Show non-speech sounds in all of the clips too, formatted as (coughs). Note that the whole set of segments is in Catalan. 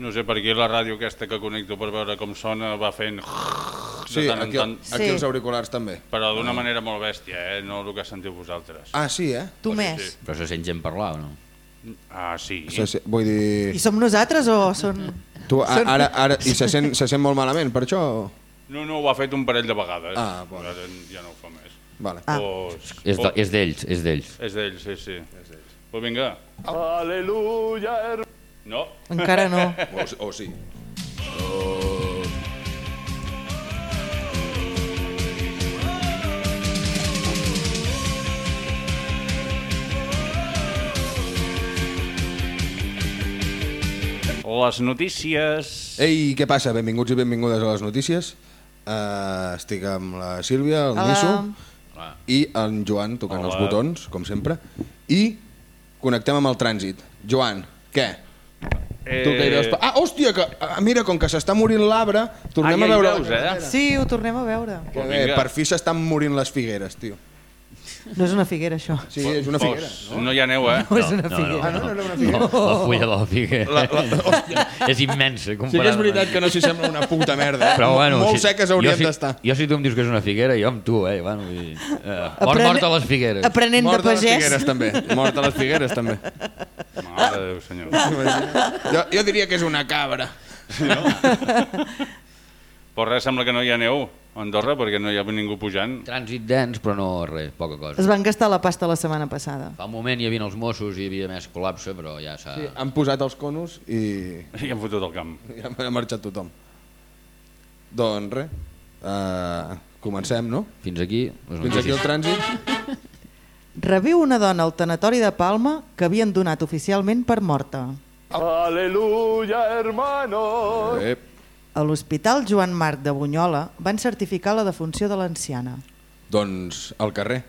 No sé, per aquí la ràdio aquesta que connecto per veure com sona va fent... (laughs) Sí, tant aquí, tant, aquí Sí. els auriculars també. però d'una manera molt bèstia, eh? no el que sentiu vosaltres. Ah, sí, eh? Tu més. sí. Però se sent gent parlar o no? Ah, sí. Se, se, vull dir... I som nosaltres o són... Tu, a, ara, ara, I se sent, se sent molt malament, per això... o- No, no, ho ha fet un parell de vegades. Ah, bueno. Ara ja no ho fa més. Vale. Ah. Pues, És de- és d'ells, és d'ells. és d'ells, sí, sí. Pues vinga. Aleluya, hermano. No. Encara no. (laughs) O, o sí. Les notícies... Ei, què passa? Benvinguts i benvingudes a les notícies. Uh, estic amb la Sílvia, el Hola. Nisso i en Joan tocant Hola. els botons, com sempre. I connectem amb el trànsit. Joan, què? Eh... Tu que hi veus... Ah, hòstia, que, ah, mira, com que s'està morint l'arbre, tornem Ah, ja a veure... veus, eh? Sí, ho tornem a veure. Que bé, vinga. per fi s'estan morint les figueres, tio. No és una figuera, això. Sí, és una figuera. Pues, no hi ha neu, eh? No és una figuera. Ah, no, no era una figuera. La fulla de la figuera. (laughs) és immensa Sí que és veritat que no s'hi sembla una puta merda. Eh? Però bueno, Molt si- seques haurien jo si, d'estar. Jo si tu em dius que és una figuera, jo amb tu, eh? Bueno, dir, eh, mort, Aprene- mort a les figueres. Aprenent Mort de a les figueres, pagès. també. Mort a les figueres, també. Mare de Déu, senyor. Jo, jo diria que és una cabra. Però res, sembla que no hi ha neu a Andorra perquè no hi ha ningú pujant. Trànsit dens, però no res, poca cosa. Es van gastar la pasta la setmana passada. Fa un moment hi havia els Mossos i hi havia més col·lapse, però ja s'ha... Sí, han posat els conos i I han fotut el camp. ja ha marxat tothom. Doncs res, uh, comencem, no? Fins aquí les Fins aquí el trànsit. (laughs) Reviu una dona al tanatori de Palma que havien donat oficialment per morta. Aleluya, hermano. Eh, A l'Hospital Joan Marc de Bunyola van certificar la defunció de l'anciana. doncs al carrer.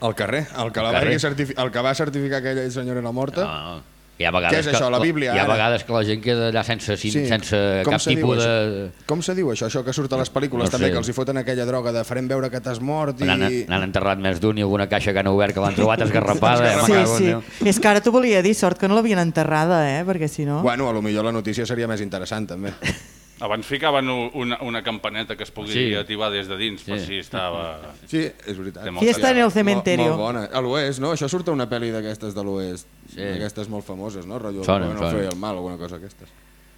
Al carrer. El que, la Al carrer. va certifi- el que va certificar que aquella senyora era morta. No, no. Hi ha vegades Què és això, la Bíblia, Hi ha ara? vegades que la gent queda allà sense, sí. sense Com cap se diu tipus això? de... Com se diu això, això que surt a les pel·lícules No també, sé. que els hi foten aquella droga de farem veure que t'has mort i... N'han enterrat més d'un i alguna caixa que han obert que l'han trobat esgarrapada. eh, Sí, sí. Déu. És que ara t'ho volia dir, sort que no l'havien enterrada, eh? Perquè si no... Bueno, a lo millor la notícia seria més interessant també. (laughs) Abans ficaven una, una campaneta que es podia Sí. sí. activar des de dins, per Sí. si estava... Sí, és veritat. Fiesta en el Molt, cementerio. molt bona. A l'oest, no? Això surt a una pel·li d'aquestes de l'oest. Sí. Aquestes molt famoses, no? Rotllo, Sonen, no sonen. el mal, alguna cosa d'aquestes.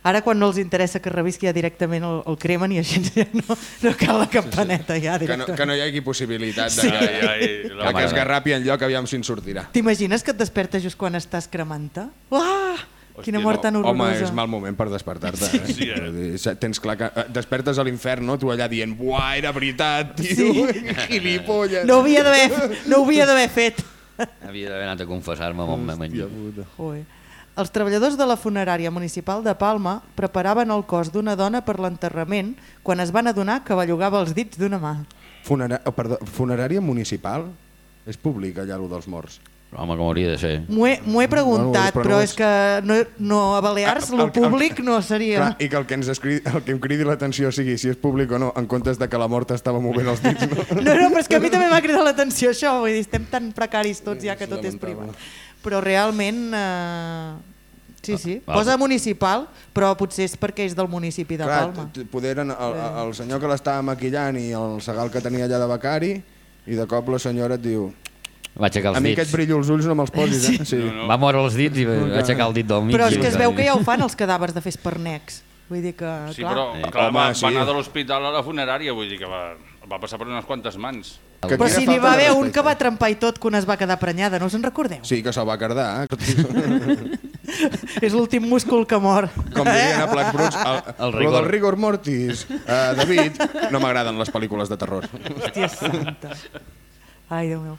Ara quan no els interessa que revisqui ja directament el, el cremen i així ja no, no cal la campaneta ja Que no, directament. que no hi hagi possibilitat de, Sí. que, Ai, ai, la que es garrapi en lloc, aviam si en sortirà. T'imagines que et despertes just quan estàs cremant-te? Ah! Quina mort tan Home, horrorosa. és mal moment per despertar-te. Eh? Sí, eh? Tens clar que eh, despertes a l'infern, no? Tu allà dient, buah, era veritat, tio, Sí. (laughs) gilipolles. No ho havia d'haver no havia d'haver fet. Havia d'haver anat a confessar-me amb el menjar. Joder. Els treballadors de la funerària municipal de Palma preparaven el cos d'una dona per l'enterrament quan es van adonar que bellugava els dits d'una mà. Funera... oh, perdó, funerària municipal? És públic allà, allò dels morts. Home, com hauria de ser. M'ho he, he preguntat, Bueno, però però, és que no, no a Balears Ah, lo el- el- públic no seria... Clar, I que el que, ens escri... el que em cridi l'atenció sigui si és públic o no, en comptes de que la morta estava movent els dits. No? No, no, però és que a mi també m'ha cridat l'atenció això, vull dir, estem tan precaris tots ja que tot és privat. Però realment, eh, sí, sí, va. posa municipal, però potser és perquè és del municipi de Clar, Palma. poder el, el senyor que l'estava maquillant i el segal que tenia allà de becari i de cop la senyora et diu Va aixecar a els mi dits. aquest brillo als ulls no me'ls posis, eh? Sí. No, no. Va moure els dits i va aixecar el dit del mig. Però és que es veu que ja ho fan els cadàvers de fer espernecs. Vull dir que, Sí, clar... però Eh. clar, Home, va, sí. va anar de l'hospital a la funerària, vull dir que va, va passar per unes quantes mans. Que Però si n'hi va haver un que va trempar i tot quan es va quedar prenyada, no us en recordeu? Sí, que se'l va cardar. Eh? (laughs) És l'últim múscul que mor. Com dirien a Plac Bruts, el, El el rigor. rigor. del rigor mortis. Uh, David, no m'agraden les pel·lícules de terror. Hòstia santa. Ai, Déu meu.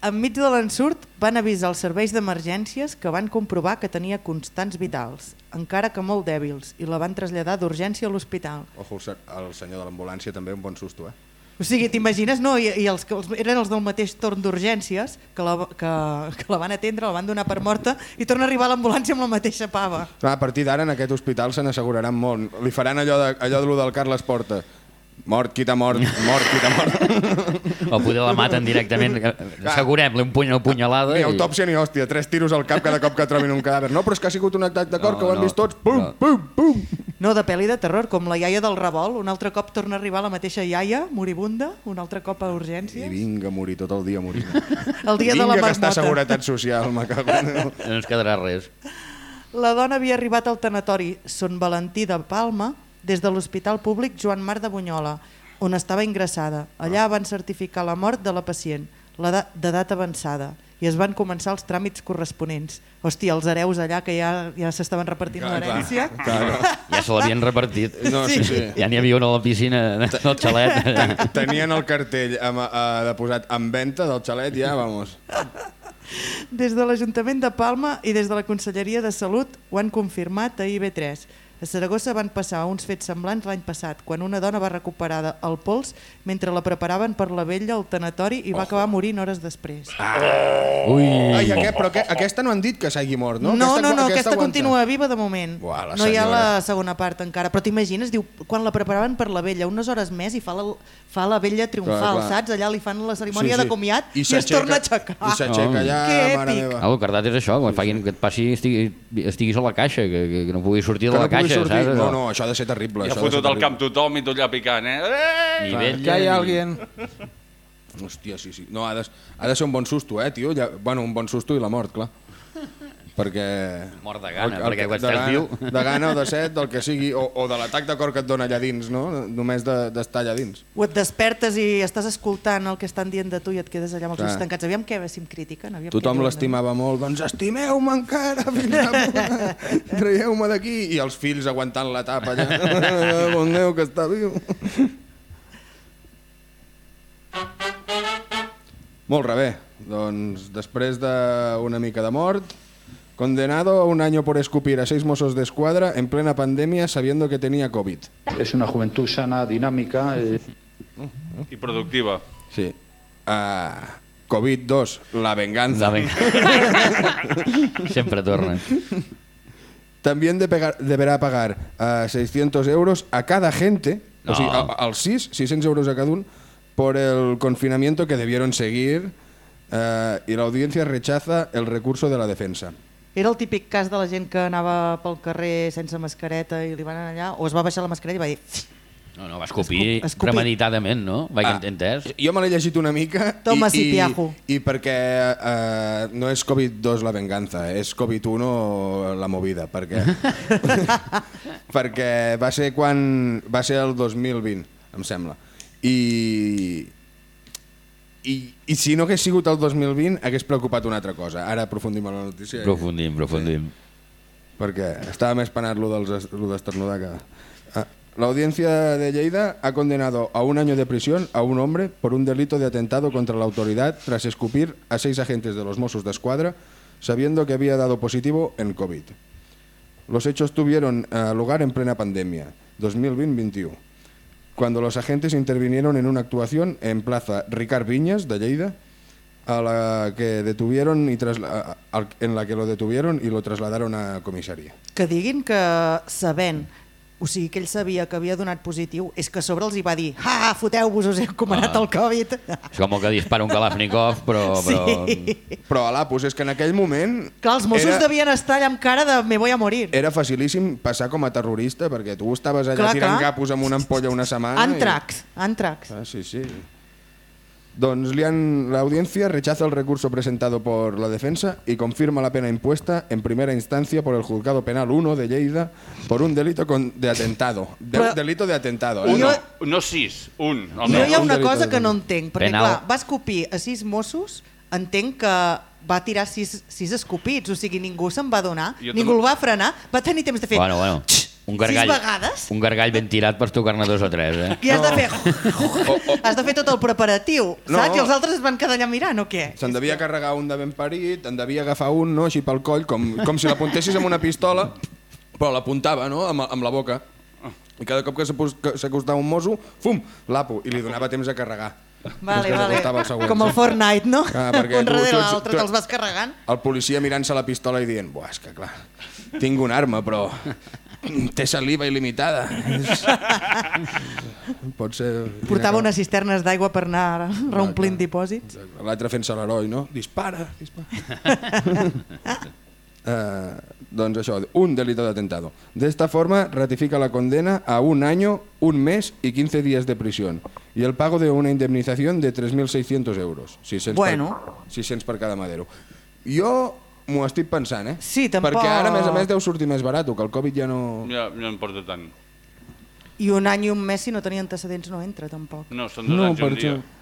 Enmig de l'ensurt van avisar els serveis d'emergències que van comprovar que tenia constants vitals, encara que molt dèbils, i la van traslladar d'urgència a l'hospital. Ojo, el, se- el senyor de l'ambulància també, un bon susto, eh? O sigui, t'imagines, no? I, i els que els, eren els del mateix torn d'urgències que, la, que, que la van atendre, la van donar per morta i torna a arribar a l'ambulància amb la mateixa pava. Clar, a partir d'ara en aquest hospital se n'asseguraran molt. Li faran allò de, allò de lo del Carles Porta. Mort, qui t'ha mort, mort, qui t'ha mort. O poder la maten directament. Assegurem-li un puny, una punyalada. Ni i- autòpsia ni hòstia, tres tiros al cap cada cop que trobin un cadàver. No, però és que ha sigut un atac de cor, No, que ho han no, vist tots. Pum, no. pum, pum. No, de pel·li de terror, com la iaia del revolt, un altre cop torna a arribar la mateixa iaia, moribunda, un altre cop a I urgències. vinga a morir tot el dia, morir. El dia vinga de la que està a marmota. Seguretat Social, me cago en Déu. No ens quedarà res. La dona havia arribat al tanatori Son Valentí de Palma des de l'Hospital Públic Joan Mar de Bunyola, on estava ingressada. Allà van certificar la mort de la pacient, d'edat avançada, i es van començar els tràmits corresponents. Hòstia, els hereus allà que ja, ja s'estaven repartint l'herència. (laughs) Ja se l'havien repartit. No, sí, sí. Ja n'hi havia una a la piscina del xalet. (laughs) Tenien el cartell amb, uh, de posat en venda del xalet, ja, vamos. Des de l'Ajuntament de Palma i des de la Conselleria de Salut ho han confirmat a IB3. A Saragossa van passar uns fets semblants l'any passat, quan una dona va recuperar el pols mentre la preparaven per la vella al tanatori i va acabar morint hores després. Ui. Ai, aquest, però aquest, aquesta no han dit que s'hagi mort, no? No, no, no, aquesta, aguanta. continua viva de moment. La no hi ha la segona part encara, però t'imagines, diu, quan la preparaven per la vella, unes hores més i fa la, fa la vella triomfal, Clar, clar. saps? Allà li fan la cerimònia de comiat i, es s'aixeca- torna a aixecar. I s'aixeca Oh. allà, Que mare meva. Ah, el cardat és això, quan facin que et passi estigui, estiguis a la caixa, que, que, que no pugui sortir Que de la no pugui caixa, sortir. saps? No, no, això ha de ser terrible. I ha fotut al terrible. camp tothom i tot allà picant, eh? Ni Clar, vella, que hi ha alguien... Hòstia, sí, sí. No, ha de, ha de ser un bon susto, eh, tio? Ja, bueno, un bon susto i la mort, clar. Perquè... Mort de gana, el- el perquè que- quan de estàs viu- De gana o de set, del que (laughs) sigui, o, o de l'atac de cor que et dona allà dins, no? Només de- d'estar allà dins. O et despertes i estàs escoltant el que estan dient de tu i et quedes allà amb els ulls tancats. Aviam què, si em critiquen. Aviam Tothom de l'estimava molt, doncs estimeu-me encara, de (laughs) traieu-me d'aquí. I els fills aguantant la tapa allà. (laughs) bon Déu, que està viu. Molt rebé. Doncs després d'una mica de mort, condenado a un año por escupir a seis mozos de escuadra en plena pandemia sabiendo que tenía COVID. Es una juventud sana, dinámica. eh, I productiva. Sí. Uh, COVID-2, la venganza. La venga. (laughs) Sempre torna. También de pegar- deberá pagar uh, 600 euros a cada agente, No. o sigui, a- als 6, 600 euros a cada un, por el confinamiento que debieron seguir uh, y la audiencia rechaza el recurso de la defensa. Era el típic cas de la gent que anava pel carrer sense mascareta i li van anar allà, o es va baixar la mascareta i va dir... No, no, va escopir, Escu- escupir. premeditadament, no? Vaig Ah, entès? Jo me l'he llegit una mica (laughs) Toma, i, i, i perquè uh, no és Covid-2 la venganza, és Covid-1 la movida, perquè, (laughs) (laughs) perquè va ser quan va ser el 2020, em sembla. I, i, i si no hagués sigut el 2020 hagués preocupat una altra cosa. Ara aprofundim en la notícia. Profundim, profundim. Perquè estaba més penat lo d'esternudar que... Ah, La audiencia de Lleida ha condenado a un año de prisión a un hombre por un delito de atentado contra la autoridad tras escupir a seis agentes de los Mossos de Escuadra sabiendo que había dado positivo en COVID. Los hechos tuvieron eh, lugar en plena pandemia, 2020-21, cuando los agentes intervinieron en una actuación en Plaza Ricard Viñas de Lleida, a la que detuvieron y al- en la que lo detuvieron y lo trasladaron a comisaría. Que diguin que sabent, o sigui que ell sabia que havia donat positiu, és que a sobre els hi va dir «Ah, foteu-vos, us he encomanat Ah. el Covid». És com el que dispara un Kalashnikov, però... però... (laughs) Sí. Però a l'Apus és que en aquell moment... Clar, els Mossos era, devien estar allà amb cara de «me voy a morir». Era facilíssim passar com a terrorista perquè tu estaves allà Clar, tirant clar. capos amb una ampolla una setmana... Antrax, Antrax. I... Ah, sí, sí. Doncs li han- la audiencia rechaza el recurso presentado por la defensa y confirma la pena impuesta en primera instancia por el Juzgado Penal 1 de Lleida por un delito con, de atentado. De, Però- delito de atentado. ¿eh? Un, Jo- no, no sis, un. Jo almenys. hi ha un una delicte cosa que no entenc, perquè Penal. clar, va escopir a sis Mossos, entenc que va tirar sis, sis escopits, o sigui, ningú se'n va donar, Jo ningú el va frenar, va tenir temps de fer Bueno, bueno. Un gargall, sis vegades un gargall ben tirat per tocar-ne dos o tres, eh? i has de fer... (laughs) (laughs) has de fer tot el preparatiu, No. saps? I els altres es van quedar allà mirant, o què? Se'n devia carregar un de ben parit, en devia agafar un, no?, així pel coll, com, com si l'apuntessis amb una pistola, però l'apuntava, no?, amb, amb la boca. I cada cop que s'acostava un mosso, fum, l'apo, i li donava temps a carregar. Vale, vale. el següent, Com el. Fortnite, no? Ah, perquè Un darrere l'altre, te'ls vas carregant. El policia mirant-se la pistola i dient Buah, és que clar, tinc una arma, però té saliva il·limitada. És... (laughs) Pot ser... Portava unes cisternes d'aigua per anar reomplint dipòsits. L'altre fent-se l'heroi, no? Dispara, dispara. (laughs) Eh, doncs això, un delito de atentado. De esta forma, ratifica la condena a un año, un mes y 15 días de prisión y el pago de una indemnización de 3.600 euros. 600 Bueno. Per, 600 per cada madero. Jo m'ho estic pensant, eh? Sí, tampoc- Perquè ara, a més a més, deu sortir més barat, que el Covid ja no... Ja, no em porta tant. I un any i un mes, si no tenia antecedents, no entra, tampoc. No, són dos No, anys i per un dia. això.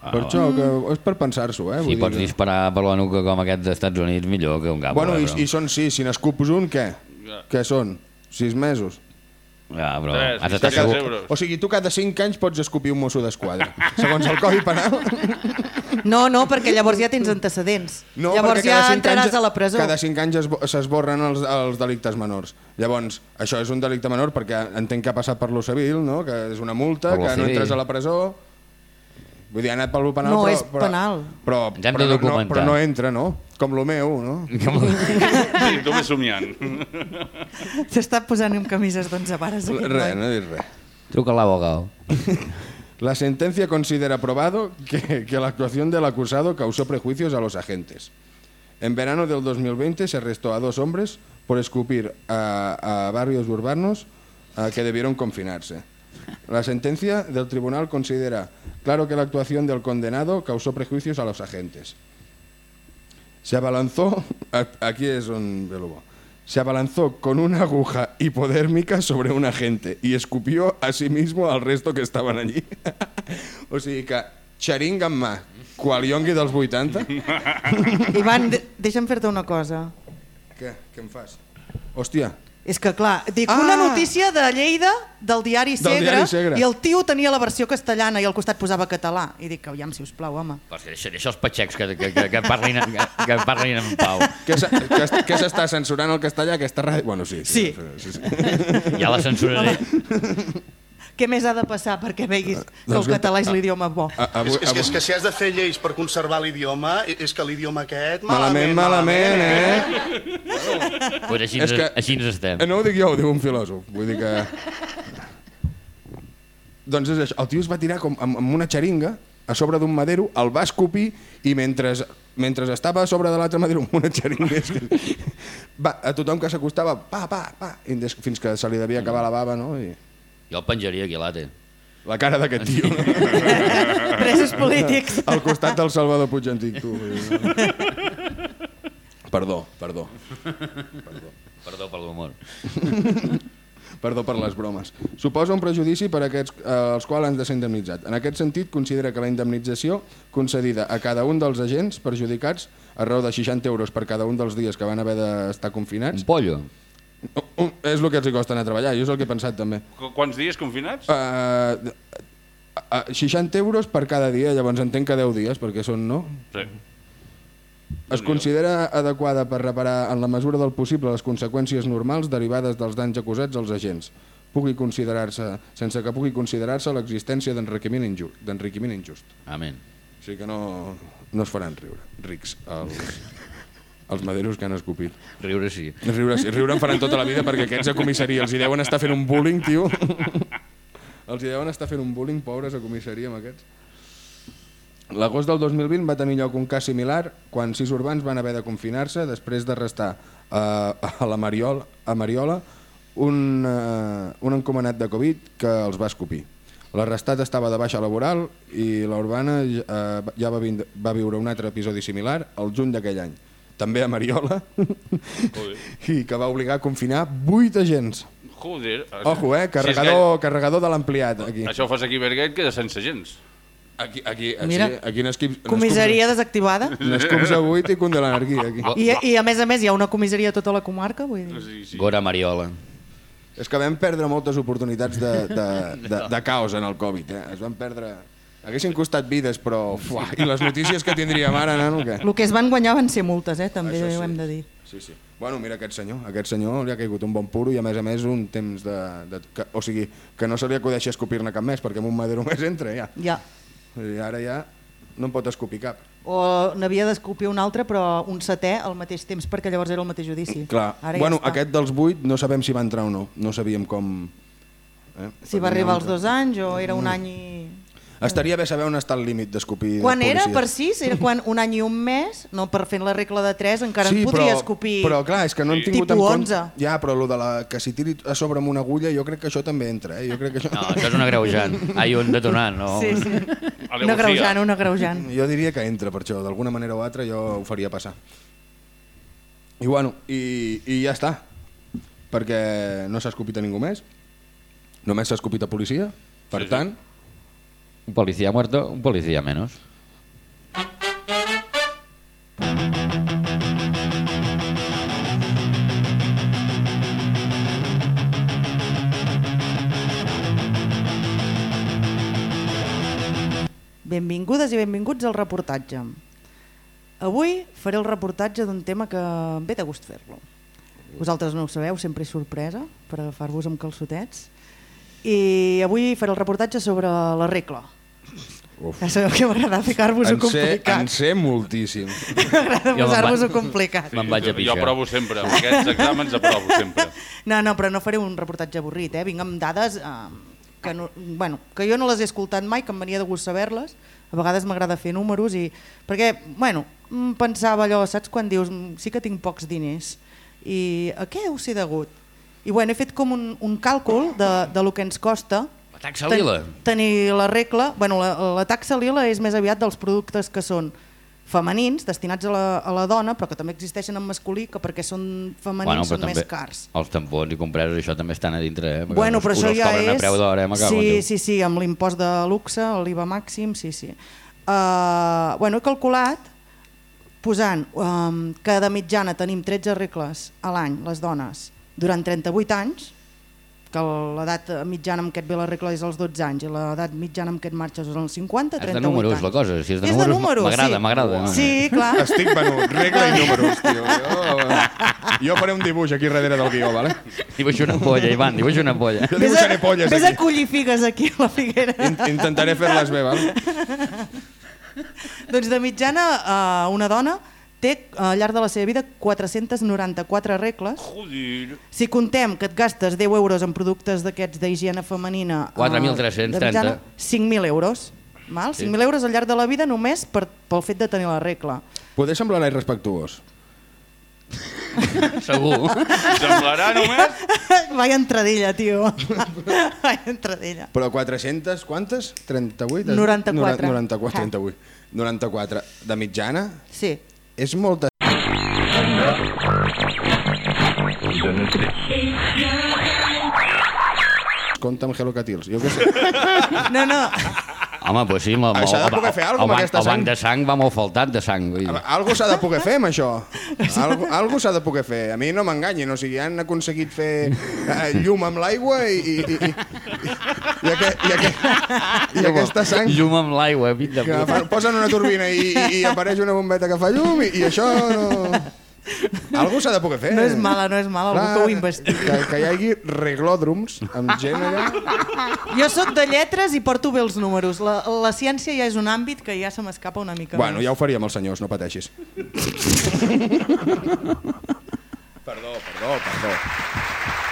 Per això, que és per pensar-s'ho, eh? Si Vull pots dir que- disparar per la nuca com aquest dels Estats Units, millor que un cap. Bueno, eh, i, però... i són sis, si n'escups un, què? Ja. Què són? Sis mesos? Ja, però Tres, has d'estar 600 segur... euros. O sigui, tu cada 5 anys pots escopir un mosso d'esquadra. Segons el Codi Penal... (laughs) No, no, perquè llavors ja tens antecedents. No, llavors ja entraràs anys, a la presó. Cada 5 anys esbo- s'esborren els, els delictes menors. Llavors, això és un delicte menor perquè entenc que ha passat per lo civil, no? que és una multa, que no entres a la presó... Vull dir, ha anat per lo penal, No, però, és però, penal. Però, però, de no, però no entra, no? Com lo meu, no? Sí, tu ves somiant. S'està posant amb camises d'11 vares. aquest Res, no he dit res. Truca a l'abogado. La sentencia considera probado que, la actuación del acusado causó prejuicios a los agentes. En verano del 2020 se arrestó a dos hombres por escupir a, barrios urbanos a que debieron confinarse. La sentencia del tribunal considera claro que la actuación del condenado causó prejuicios a los agentes. Se abalanzó, aquí es un bo. Se abalanzó con una aguja hipodérmica sobre un agente y escupió a sí mismo al resto que estaban allí. (laughs) o sigui que xeringa en mà, qual iongui dels 80. (laughs) Ivan, de- deixa'm fer-te una cosa. Què? Què em fas? Hòstia, És que, clar, dic Ah! una notícia de Lleida, del diari Del Segre, diari Segre. i el tio tenia la versió castellana i al costat posava català. I dic, aviam, si us plau, home. Que deixa, deixa els patxecs que, que, que, que, parlin, que, que parlin en pau. què s'està censurant el castellà aquesta ràdio? Bueno, sí. Sí. sí, sí. Ja la censuraré. Què més ha de passar perquè veguis que el Doncs- català és l'idioma bo? A- Avui, És, és, que, és que si has de fer lleis per conservar l'idioma, és que l'idioma aquest... Malament, malament, eh? Pues així, És ens, que- així ens estem. Eh, No ho dic jo, ho diu un filòsof. Vull dir que... Doncs és això. El tio es va tirar com amb, amb una xeringa a sobre d'un madero, el va escopir i mentre, mentre estava a sobre de l'altre madero amb una xeringa va, a tothom que s'acostava, pa, pa, pa, fins que se li devia acabar la bava, no? I Jo el penjaria aquí, l'ate. la cara d'aquest tio? (laughs) Presos polítics. al costat del Salvador Puig Antic, tu. dir. Perdó, perdó. Perdó per l'humor. Perdó per les bromes. Suposa un prejudici per aquests eh, els quals han de ser indemnitzats. En aquest sentit, considera que la indemnització concedida a cada un dels agents perjudicats a raó de 60 euros per cada un dels dies que van haver d'estar Un confinats, pollo. És el que els hi costa anar a treballar, jo és el que he pensat també. Qu- Quants dies confinats? Uh, uh, 60 euros per cada dia, llavors entenc que 10 dies, perquè són, no? Sí. Es considera adequada per reparar en la mesura del possible les conseqüències normals derivades dels danys acusats als agents, pugui considerar-se sense que pugui considerar-se l'existència d'enriquiment injust, d'enriquiment injust. Amén. O sigui que no, no es faran riure, rics, els, els maderos que han escopit. Riure sí. Riure, sí, riure en faran tota la vida perquè aquests a comissaria els hi deuen estar fent un bullying, tio. els hi deuen estar fent un bullying, pobres, a comissaria amb aquests. L'agost del 2020 va tenir lloc un cas similar quan sis urbans van haver de confinar-se després d'arrestar a, a la Mariola, a Mariola un, uh, un encomanat de Covid que els va escopir. L'arrestat estava de baixa laboral i la urbana uh, ja va, va viure un altre episodi similar el juny d'aquell any. També a Mariola i que va obligar a confinar vuit agents. Joder. Ojo, eh? Carregador, carregador de l'ampliat, aquí. Si que això fos aquí Berguet queda sense gens. Aquí, aquí, Mira. sí, aquí n'esquips... Comissaria desactivada. N'escups a vuit i conde l'anarquia, aquí. I, I a més a més hi ha una comissaria a tota la comarca, vull dir. Sí, sí. Gora Mariola. És que vam perdre moltes oportunitats de, de, de, de caos en el Covid, eh? Es van perdre... Haguessin costat vides, però... Fuà, I les notícies que tindríem ara, nano, què? El que es van guanyar van ser multes, eh? també Això sí. ho hem de dir. Sí, sí. Bueno, mira aquest senyor. Aquest senyor li ha caigut un bon puro i a més a més un temps de... de que, o sigui, que no se li acudeixi escopir-ne cap més perquè amb un madero més entra, ja. Ja. I ara ja no en pot escopir cap. O n'havia d'escopir un altre, però un setè al mateix temps, perquè llavors era el mateix judici. Clar, Ara bueno, ja està. aquest dels 8 no sabem si va entrar o no, no sabíem com... Eh? Si va arribar als dos anys o era un any i... Estaria bé saber on està el límit d'escopir Quan era per sis, era quan un any i un mes, no per fent la regla de 3 encara en podria però, escopir Però clar, és que no hem tingut tipus en compte... 11. Ja, però lo de la, que si tiri a sobre amb una agulla, jo crec que això també entra, eh? Jo crec que això... No, això és un agreujant. Ai, un detonant, no? Sí, sí. (laughs) Una greujant, una greujant. Jo diria que entra per això, d'alguna manera o altra jo ho faria passar. I bueno, i, i ja està, perquè no s'ha escopit a ningú més, només s'ha escopit a policia, per Sí, sí. Un policía muerto, un policía menos. Benvingudes i benvinguts al reportatge. Avui faré el reportatge d'un tema que em ve de gust fer-lo. Vosaltres no ho sabeu, sempre és sorpresa per agafar-vos amb calçotets. I avui faré el reportatge sobre la regla. Uf. Ja sabeu que m'agrada ficar-vos-ho sé, en complicat. sé moltíssim. (laughs) M'agrada posar-vos-ho complicat. Me'n vaig a jo, pixar. jo aprovo sempre, amb aquests exàmens aprovo sempre. (laughs) No, no, però no faré un reportatge avorrit, eh? vinc amb dades eh, que, no, bueno, que jo no les he escoltat mai, que em venia de gust saber-les. A vegades m'agrada fer números i... Perquè, bueno, pensava allò, saps quan dius, "Mm, sí que tinc pocs diners i a què deu ser degut? I bueno, he fet com un, un càlcul de, de lo que ens costa La taxa lila. tenir la regla, bueno, la, la taxa lila és més aviat dels productes que són femenins, destinats a la, a la dona, però que també existeixen en masculí, que perquè són femenins són més cars. els tampons i compresos, això també estan a dintre, eh? Perquè Bueno, però això ja és... a preu eh? Sí, sí, sí, amb l'impost de luxe, l'IVA màxim, sí, sí. Uh, bueno, he calculat posant um, que de mitjana tenim 13 regles a l'any, les dones, durant 38 anys, que l'edat mitjana amb què et ve la regla és als 12 anys i l'edat mitjana amb què et marxes és als 50, És 38 de números, anys. la cosa. Si és de és números, números m'agrada, sí. m'agrada. Sí, clar. Estic venut, regla i números, tio. Jo, (laughs) jo faré un dibuix aquí darrere del guió, vale? Dibuixa una polla, Ivan, dibuixa una polla. Jo a, dibuixaré polles vés a aquí. collir figues aquí a la figuera. In- Intentaré fer-les bé, val? (laughs) Doncs de mitjana eh, una dona té eh, al llarg de la seva vida 494 regles. Joder. Si contem que et gastes 10 euros en productes d'aquests d'higiene femenina... eh, 4.330. de mitjana, 5.000 euros. Val? 5.000 euros al llarg de la vida només per, pel fet de tenir la regla. Poder semblarà irrespectuós. (laughs) Segur. Semblarà només... (laughs) Vaya entradilla, tio. (laughs) Vaya entradilla. Però 400, quantes? 38? 94. Nora- 94, 38. 94. De mitjana? Sí. És molta... Compte amb Hello Catils. Jo què sé. (laughs) No, no. Home, pues sí, el, Això ha de poder fer alguna amb aquesta el banc de sang va molt faltat de sang. Vull dir. Algo s'ha de poder fer amb això. (laughs) Algo, algo s'ha de poder fer. A mi no m'enganyin. O sigui, han aconseguit fer eh, llum amb l'aigua i, i, i, i, i, aquest, i, aquest, i aquesta sang Llum amb l'aigua, fill de que puta. posen una turbina i, i, i apareix una bombeta que fa llum i, i això no... Algo s'ha de poder fer. No és mala, no és mala, algú que ho investigui. Que, que hi hagi reglòdroms amb gent allà. Jo sóc de lletres i porto bé els números. La, la ciència ja és un àmbit que ja se m'escapa una mica Bueno, més. ja ho faríem els senyors, no pateixis. perdó, perdó, perdó.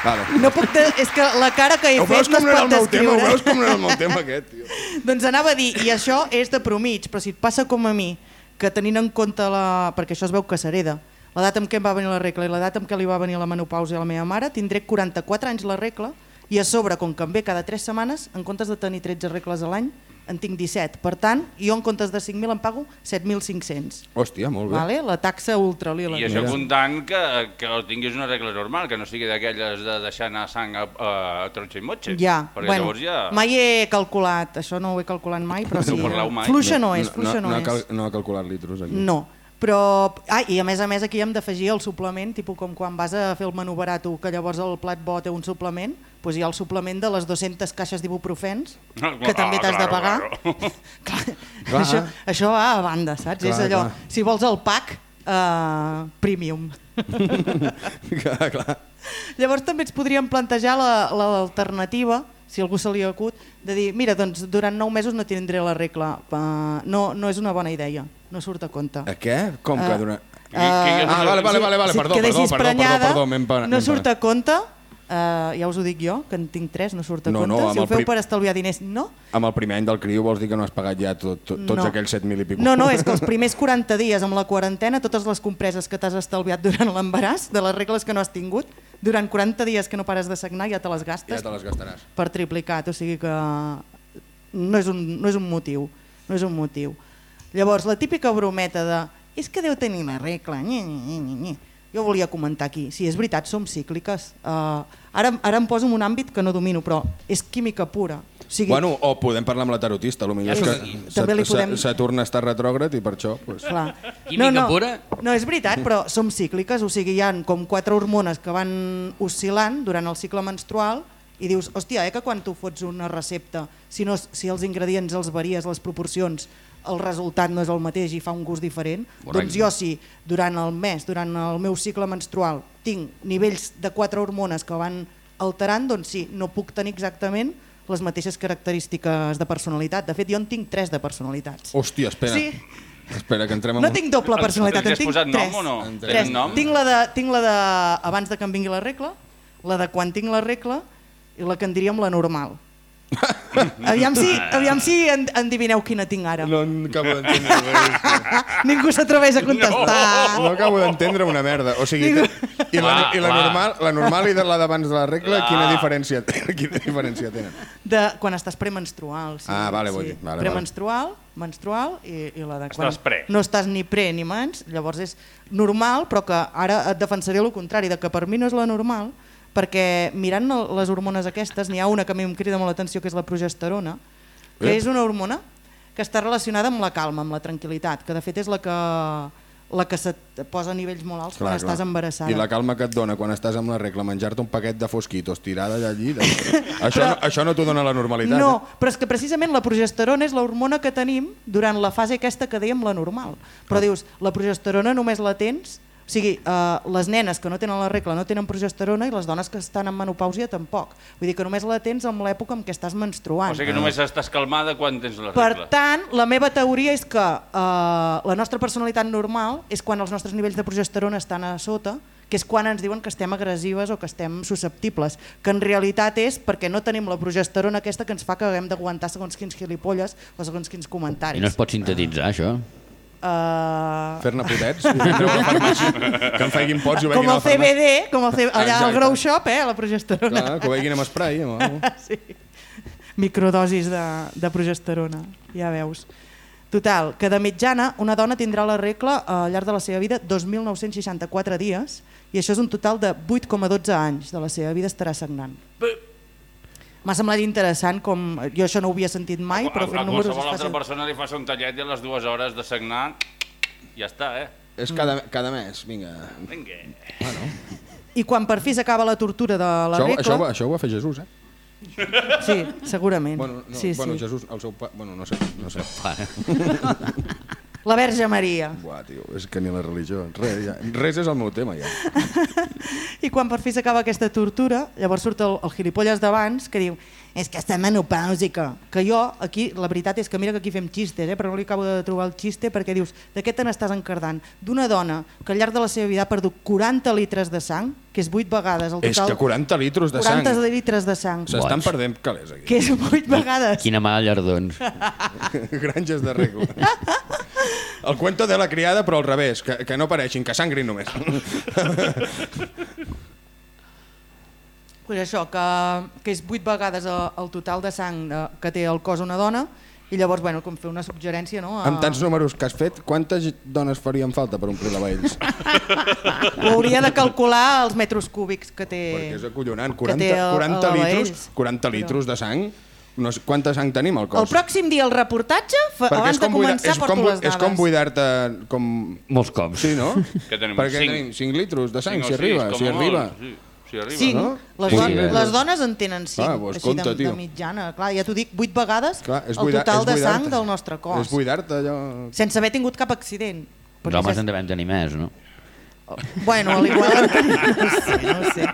Vale. No puc de... És que la cara que he Ho fet no es pot meu tema? Ho descriure. veus com no era el meu tema aquest, tio? (laughs) Doncs anava a dir, i això és de promig, però si et passa com a mi, que tenint en compte la... perquè això es veu que s'hereda, l'edat amb què em va venir la regla i l'edat amb què li va venir la menopàusia a la meva mare, tindré 44 anys la regla i a sobre, com que em ve cada 3 setmanes, en comptes de tenir 13 regles a l'any, en tinc 17. Per tant, jo en comptes de 5.000 em pago 7.500. Hòstia, molt bé. Vale? La taxa ultralila. I això Mira. comptant que, que tinguis una regla normal, que no sigui d'aquelles de deixar anar sang a, a, a tronxa i motxe. Ja, Perquè bueno, ja... mai he calculat, això no ho he calculat mai, però sí. No parleu mai. Fluixa no és, no, fluixa no, no, ha és. cal, no ha calculat litros aquí. No, però... Ah, I a més a més aquí hem d'afegir el suplement, tipus com quan vas a fer el menú barato, que llavors el plat bo té un suplement, doncs hi ha el suplement de les 200 caixes d'ibuprofens, Ah, que també ah, t'has de pagar. claro. (laughs) Clar, Clar. Això, això va a banda, saps? Clar, És allò, clar. si vols el pack, uh, premium. (laughs) clar, clar. Llavors també ens podríem plantejar la- l'alternativa si algú se li acut, de dir, mira, doncs durant nou mesos no tindré la regla. Uh, no, no és una bona idea, no surt a compte. A què? Com que Ah. durant... Jo no Ah, vale, vale, vale, vale, si perdó, perdó, perdó, perdó, prenyada, perdó, m'hem pa- no surt a compte, uh, ja us ho dic jo, que en tinc tres, no surt a No, compte. no, si ho feu prim- per estalviar diners, no. Amb el primer any del criu vols dir que no has pagat ja tot, tot, tots no. aquells 7.000 i pico? No, no, és que els primers 40 dies amb la quarantena, totes les compreses que t'has estalviat durant l'embaràs, de les regles que no has tingut, durant 40 dies que no pares de sagnar ja te les gastes Ja te les gastaràs. per triplicat, o sigui que no és un, no és un motiu, no és un motiu. Llavors, la típica brometa de és que deu tenir la regla, nye, nye, nye, nye. Jo volia comentar aquí, si és veritat, som cícliques. Uh, ara, ara em poso en un àmbit que no domino, però és química pura. O sigui, Bueno, o podem parlar amb la tarotista, potser és Ja, que també li Sa- podem- Sa- Saturn està retrògrad i per això... Pues... Clar. Química no, no, pura? No, és veritat, però som cícliques, o sigui, hi ha com quatre hormones que van oscil·lant durant el cicle menstrual i dius, hòstia, eh, que quan tu fots una recepta, si, no, si els ingredients els varies, les proporcions, el resultat no és el mateix i fa un gust diferent, Correcte. doncs jo si durant el mes, durant el meu cicle menstrual, tinc nivells de quatre hormones que van alterant, doncs sí, no puc tenir exactament les mateixes característiques de personalitat. De fet, jo en tinc tres de personalitats. Hòstia, espera. Sí. Espera, que entrem en... No tinc doble personalitat, en tinc posat nom tres. o no? Tres. Nom? Tinc la, de, tinc la de abans de que em vingui la regla, la de quan tinc la regla i la que en diríem la normal. (laughs) aviam si, aviam si en, endivineu quina tinc ara. No acabo d'entendre. (laughs) Ningú s'atreveix a contestar. No acabo d'entendre una merda. O sigui, Ningú- i la, i la normal, la normal i de la d'abans de la regla, Clar. quina diferència, (laughs) quina diferència tenen? De quan estàs premenstrual. Sí, Ah, vale, sí. vull dir, vale, premenstrual, menstrual i, i la de quan Estàs pre. no estàs ni pre ni mens, llavors és normal, però que ara et defensaré el contrari, de que per mi no és la normal, perquè mirant les hormones aquestes, n'hi ha una que a mi em crida molt l'atenció, que és la progesterona, que Eh? és una hormona que està relacionada amb la calma, amb la tranquil·litat, que de fet és la que, la que se't posa a nivells molt alts quan estàs embarassada. I la calma que et dona quan estàs amb la regla, menjar-te un paquet de fosquitos tirada allà al llit, (laughs) això, no, això no t'ho dona la normalitat. No, Eh? però és que precisament la progesterona és l'hormona que tenim durant la fase aquesta que dèiem la normal. Però dius, la progesterona només la tens... O sigui, uh, les nenes que no tenen la regla no tenen progesterona i les dones que estan en menopàusia tampoc. Vull dir que només la tens en l'època en què estàs menstruant. O sigui que només estàs calmada quan tens la Per regla. tant, la meva teoria és que uh, la nostra personalitat normal és quan els nostres nivells de progesterona estan a sota, que és quan ens diuen que estem agressives o que estem susceptibles, que en realitat és perquè no tenim la progesterona aquesta que ens fa que haguem d'aguantar segons quins gilipolles o segons quins comentaris. I no es pot sintetitzar, això? Uh, Fer-ne potets, que em feguin pots i ho com veguin a el. CBD, com el C allà al grow shop, eh, la progesterona. Clar, que ho veguin amb spray. Amb... (laughs) sí. Microdosis de, de progesterona, ja veus. Total, que de mitjana una dona tindrà la regla al llarg de la seva vida 2.964 dies i això és un total de 8,12 anys de la seva vida estarà sagnant. M'ha semblat interessant com... Jo això no ho havia sentit mai, però a, fent a números és qualsevol altra fàcil. persona li fas un tallet i a les dues hores de sagnar ja està, eh? És cada, cada mes, vinga. Vinga. I quan per fi s'acaba la tortura de la Això, regla... això, això ho va fer Jesús, eh? Sí, segurament. Bueno, no, sí, bueno sí. Jesús, el seu pa... Bueno, no sé, no sé. (laughs) La Verge Maria. Buah, tio, és que ni la religió, res, ja. res és el meu tema, ja. (laughs) I quan per fi s'acaba aquesta tortura, llavors surt el, el gilipolles d'abans que diu és que està menopàusica. Que jo, aquí, la veritat és que mira que aquí fem xistes, eh? però no li acabo de trobar el xiste perquè dius, de què te n'estàs encardant? D'una dona que al llarg de la seva vida ha perdut 40 litres de sang, que és 8 vegades el total... És que 40 litros de sang. 40 litres de sang, S'estan perdent calés aquí. que és 8 vegades. Quina mà de llardons. (laughs) Granges de regla. El cuento de la criada, però al revés, que, que no pareixin, que sangrin només. Pues això, que, que és 8 vegades el, el total de sang eh, que té el cos una dona, i llavors, bueno, com fer una suggerència, no? Amb tants números que has fet, quantes dones farien falta per omplir la Valls? (laughs) Ho hauria de calcular els metres cúbics que té... Perquè és acollonant. que 40, té el- 40, el litros, Baells. 40 litros de sang. No sé, quanta sang tenim al cos? El pròxim dia el reportatge, fa, Perquè abans de buidar- començar és porto com, les dades. És com buidar-te com... Molts cops. Sí, no? Que tenim Perquè cinc. tenim 5 litros de sang, si arriba, si a molt, arriba. Sí, si arriba. Cinc. no? Les, don sí. les dones en tenen 5, Ah, doncs així compte, de, tio. de mitjana. Clar, ja t'ho dic, 8 vegades Clar, és el total de sang del nostre cos. És buidar-te allò... Sense haver tingut cap accident. Els Perquè homes en devem tenir més, no? Bueno, a l'igual... no sé, no sé.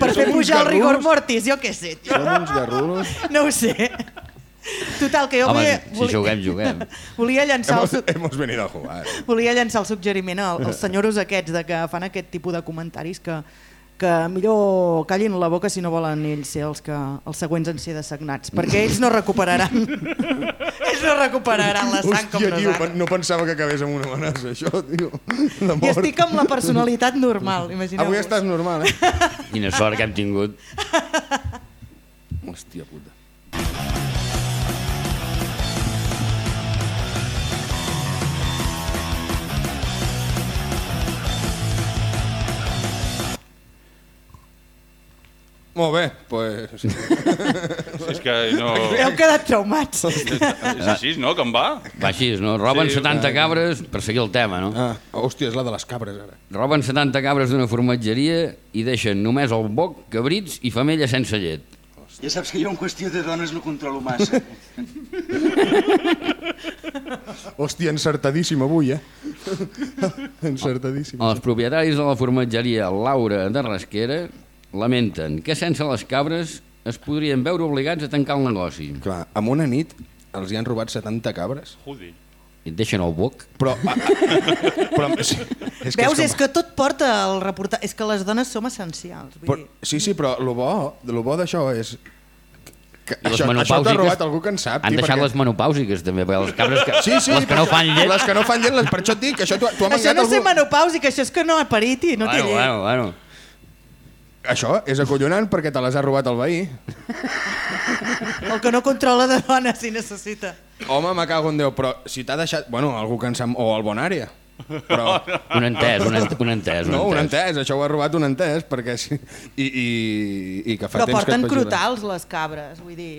per fer pujar el rigor mortis, jo què sé. tio. Som uns garrulos. No ho sé. Total, que jo Home, volia, si juguem, juguem. (laughs) volia, llançar el, Hemos, su- hemos venido a jugar. volia llançar el suggeriment al- als senyoros aquests de que fan aquest tipus de comentaris que, que millor callin la boca si no volen ells ser els, que, els següents en ser dessagnats, perquè ells no recuperaran (laughs) ells no recuperaran la sang com Hòstia, tio, nosaltres. no pensava que acabés amb una amenaça, això, tio. De I mort. estic amb la personalitat normal, imagineu-vos. Avui estàs normal, eh? Quina sort que hem tingut. Hòstia puta. Molt bé, pues... Sí. (laughs) És que no... Heu quedat traumats. És així, no, que em va? Va així, no? Roben Sí, 70 cabres, per seguir el tema, no? Ah, hòstia, és la de les cabres, ara. Roben 70 cabres d'una formatgeria i deixen només el boc, cabrits i femella sense llet. Ja saps que jo en qüestió de dones no controlo massa. (laughs) Hòstia, encertadíssim avui, eh? (laughs) encertadíssim. Els propietaris de la formatgeria Laura de Rasquera lamenten que sense les cabres es podrien veure obligats a tancar el negoci. Clar, en una nit els hi han robat 70 cabres, Joder. I et deixen el boc. però... ah, ah, però sí, és Veus, com- és que tot porta al reportatge. És que les dones som essencials. Vull Però, dir. sí, sí, però el bo, lo bo d'això és... Que I això això t'ha robat algú que en sap. Han tio, deixat perquè- les menopàusiques, també, perquè les cabres que, Sí, sí, les que no fan llet... Les que no fan llet, les, per això et dic, que això t'ho ha Això mangat no és ser algú... menopàusic, això és que no ha parit i no té bueno, llet. bueno, bueno. Això és acollonant perquè te les ha robat el veí. El que no controla de dones si necessita. Home, me cago en Déu, però si t'ha deixat... Bueno, algú que en sap... O el Bonària. Però... (laughs) Un entès, un entès, un entès. No, un entès, això ho ha robat un entès, perquè. I, i, i que fa Però temps porten que et vigila. crotals, les cabres, vull dir...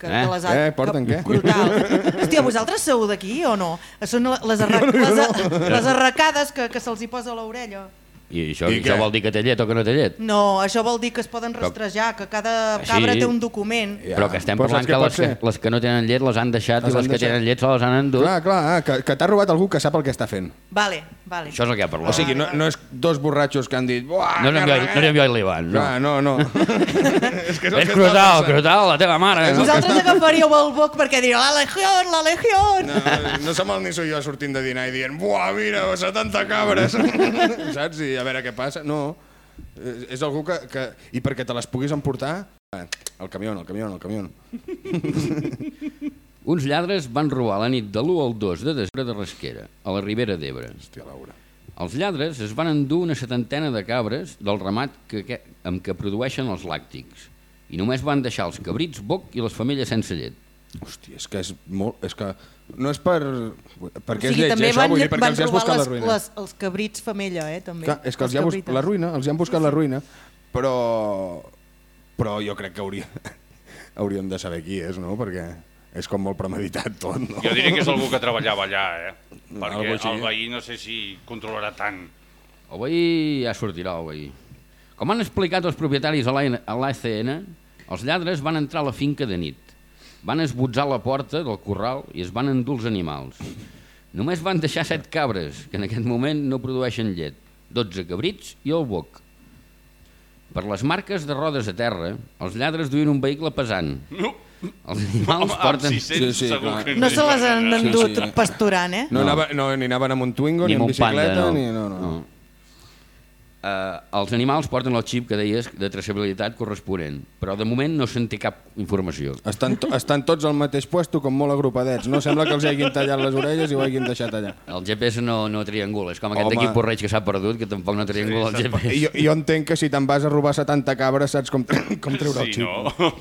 Que, Eh? que les Eh, porten que, què? Crotals. (laughs) Hòstia, vosaltres sou d'aquí o no? Són les, (laughs) arra les, les arracades que, que se'ls hi posa a l'orella. I això, I I això què? vol dir que té llet o que no té llet? No, això vol dir que es poden rastrejar, que cada Ah, cabra té un document. Ja, Però que estem però parlant que pot les, que les que no tenen llet les han deixat Les i les que deixat. tenen llet se les han endut. Clar, clar, ah, que, que t'ha robat algú que sap el que està fent. Vale, vale. Això és el que ha parlat. O sigui, no, no és dos borratxos que han dit... Buah, no anem jo, que no i l'Ivan, no. Clar, no, no. (laughs) (laughs) és que és el És que crutal, crutal, la teva mare. És que Vosaltres agafaríeu el boc perquè diríeu la legió, la legió. No, no som el ni soy jo sortint de dinar i dient buah, mira, 70 cabres. (laughs) Saps? I a veure què passa. No, és, és algú que, que... I perquè te les puguis emportar... eh, El camió, el camió, el camió. (laughs) Uns lladres van robar la nit de l'1 al 2 de desembre de Rasquera, a la Ribera d'Ebre. Hòstia, Laura. Els lladres es van endur una setantena de cabres del ramat que, que, amb què produeixen els làctics i només van deixar els cabrits, boc i les femelles sense llet. Hòstia, és que és molt... És que no és per... Perquè o sigui, és lleig, també això, van, vull dir, perquè van els hi has robar buscat la les, ruïna. les, els cabrits femella, eh, també. Clar, és que els hi ha bus... cabrites. la ruïna, els hi han buscat la ruïna, però... Però jo crec que hauria... (laughs) hauríem de saber qui és, no? Perquè és com molt premeditat tot, no? Jo diria que és algú que treballava allà, eh? Perquè el veí no sé si controlarà tant. El veí ja sortirà, el veí. Com han explicat els propietaris a l'ACN, els lladres van entrar a la finca de nit. Van esbotzar la porta del corral i es van endur els animals. Només van deixar set cabres, que en aquest moment no produeixen llet, 12 cabrits i el boc. Per les marques de rodes a terra, els lladres duien un vehicle pesant. No. Els animals Home, porten... 600 Sí, sí, clar. que No se les han Sí, endut sí. pasturant, eh? No, No. Anava, no, ni anaven amb un Twingo, ni, amb amb un panda, bicicleta, no. ni... No, no. Uh, els animals porten el xip que deies de traçabilitat corresponent, però de moment no se'n té cap informació. Estan, to estan tots al mateix puesto, com molt agrupadets. No sembla que els hagin tallat les orelles i ho hagin deixat allà. El GPS no, no triangula, és com aquest d'aquí Porreig que s'ha perdut, que tampoc no triangula el GPS. I jo, jo entenc que si te'n vas a robar 70 cabres saps com, (coughs) com treure el Sí, xip. no?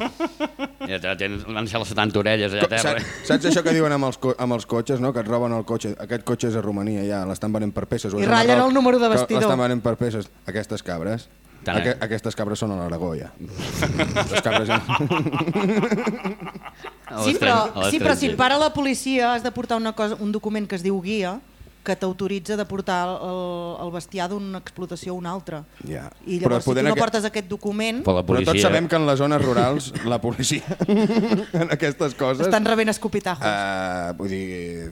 Ja te- tenen, van deixar les 70 orelles allà a terra. Saps, saps això que diuen amb els, co amb els cotxes, no? que et roben el cotxe? Aquest cotxe és a Romania, ja, l'estan venent per peces. o I ratllen el número de que bastidor. L'estan venent per peces. Aquestes cabres, Tant, aqu eh? aquestes cabres són a l'Aragó, ja. Les cabres ja... Sí, però, sí, però si et para la policia has de portar una cosa, un document que es diu guia que t'autoritza de portar el, el bestiar d'una explotació a una altra. Ja. I Però llavors, si tu no aqu- portes aquest document, Però la Però policia... tots sabem que en les zones rurals la policia (laughs) en aquestes coses... estan rebent escopitajos. Uh, vull dir...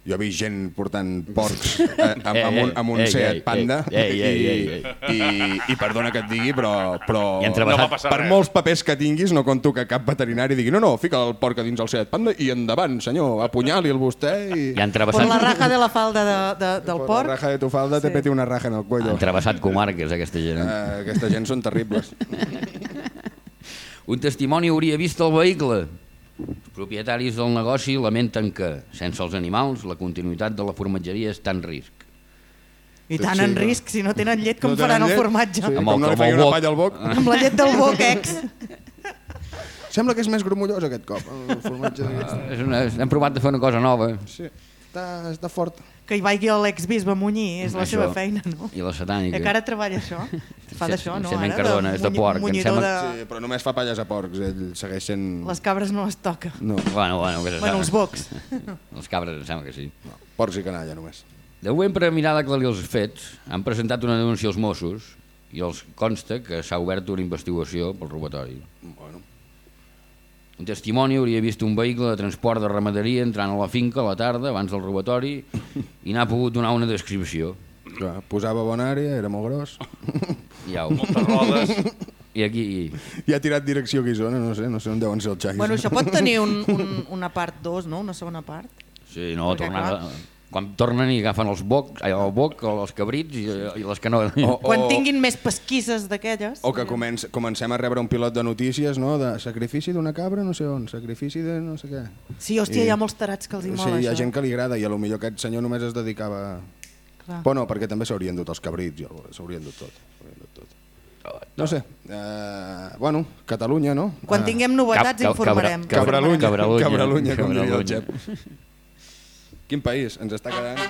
Jo he vist gent portant porcs eh, amb, Ei, amb un, amb un ei, Seat ei, Panda ei, ei, i, ei, ei. I, i perdona que et digui, però, però travessat- No va per res. molts papers que tinguis no conto que cap veterinari digui no, no, fica el porc a dins el Seat Panda i endavant, senyor, apunyali el vostè i... I han Por la travessat, raja de la falda de, de, del Por porc. la raja de tu falda te Sí. peti una raja en el cuello. han travessat comarques, aquesta gent. eh? Eh, aquesta gent són terribles. (laughs) Un testimoni hauria vist el vehicle. Els propietaris del negoci lamenten que, sense els animals, la continuïtat de la formatgeria està en risc. I tant Sí, en risc, si no tenen llet, com No tenen faran el llet? formatge? Sí, Amb com el- no li com el feia una boc. palla al boc. Amb la llet del boc, ex. (laughs) Sembla que és més grumollós aquest cop, el formatge d'aquest. És una, hem provat de fer una cosa nova. Sí, està, està fort. Que hi vagi l'exbisbe Munyí, és la Això. seva feina, no? I la satànica. Que ara treballa això. (laughs) Fa d'això, no? Ara, Cardona, és de munyi- porc, em munyidor sembla- de... Sí, però només fa palles a porcs, ell segueix sent... Les cabres no les toca. No, Bueno, bueno, que se Bueno, els bocs. (laughs) Els cabres em sembla que sí. porcs i canalla només. Deuent per mirar d'aclarir els fets, han presentat una denúncia als Mossos i els consta que s'ha obert una investigació pel robatori. Bueno, Un testimoni hauria vist un vehicle de transport de ramaderia entrant a la finca a la tarda abans del robatori i n'ha pogut donar una descripció. clar, posava bona àrea, era molt gros. I, au. Moltes rodes. I aquí... I ha tirat direcció a Guisona, no sé, no sé on deuen ser els xais. Bueno, això pot tenir un, un, una part 2, no? Una segona part. Sí, no, Perquè, tornar... clar- Quan tornen i agafen els bocs, ai, el boc, els cabrits i, i les que no... O- Quan tinguin més pesquisses d'aquelles... O que començ, comencem a rebre un pilot de notícies, no?, de sacrifici d'una cabra, no sé on, sacrifici de no sé què. Sí, hòstia, hi ha molts tarats que els hi Sí, mola hi ha això. gent que li agrada i a lo millor aquest senyor només es dedicava... Clar. Però no, perquè també s'haurien dut els cabrits, i s'haurien dut tot. s'haurien dut tot. No sé, eh, bueno, Catalunya, no? Quan Eh, tinguem novetats Cap- cap- informarem. cabra- Cabralunya, Cabralunya, Cabralunya, com diria el Cabralunya. Xep. Quin país ens està quedant?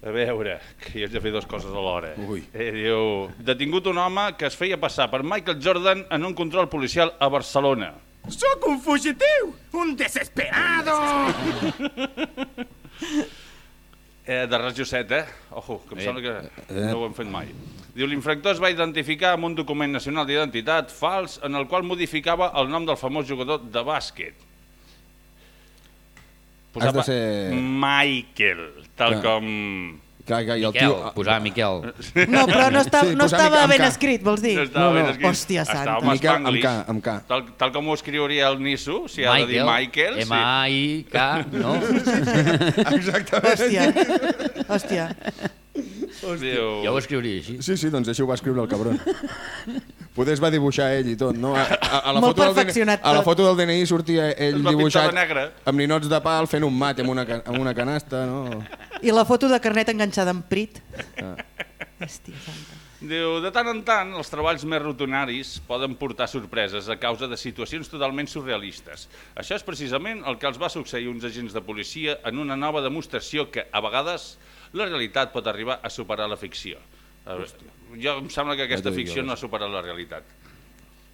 A veure, que jo haig de fer dues coses alhora. Ui. Eh, diu, detingut un home que es feia passar per Michael Jordan en un control policial a Barcelona. Sóc un fugitiu, un desesperado. (laughs) Eh, de Raig Josset, eh? Ojo, que em Eh, sembla que no ho hem fet mai. Diu, l'infractor es va identificar amb un document nacional d'identitat fals en el qual modificava el nom del famós jugador de bàsquet. Has de ser- Michael, tal Clar. com... Clar, clar, i el Miquel, tio... posar Miquel. No, però no, està, Sí, no estava ben K. escrit, vols dir? No estava ben escrit. Hòstia Estava santa. amb Miquel, amb. K, amb K. Tal, tal com ho escriuria el Niso, si ha de dir Michael. sí. M-A-I-K, no? (laughs) Exactament. Hòstia. Hòstia. Diu, Jo ho escriuria així. Sí, sí, doncs així ho va escriure el cabron. (laughs) Poder es va dibuixar ell i tot, no? A, a, a, la, Molt foto del DNI, perfeccionat a la tot. foto del DNI sortia ell va pintar dibuixat de negre. amb ninots de pal fent un mat amb una, ca- amb una canasta, no? I la foto de carnet enganxada amb prit. Ah. Hòstia santa. Diu, de tant en tant, els treballs més rutinaris poden portar sorpreses a causa de situacions totalment surrealistes. Això és precisament el que els va succeir a uns agents de policia en una nova demostració que, a vegades, la realitat pot arribar a superar la ficció. A veure, jo em sembla que aquesta ficció no ha superat la realitat.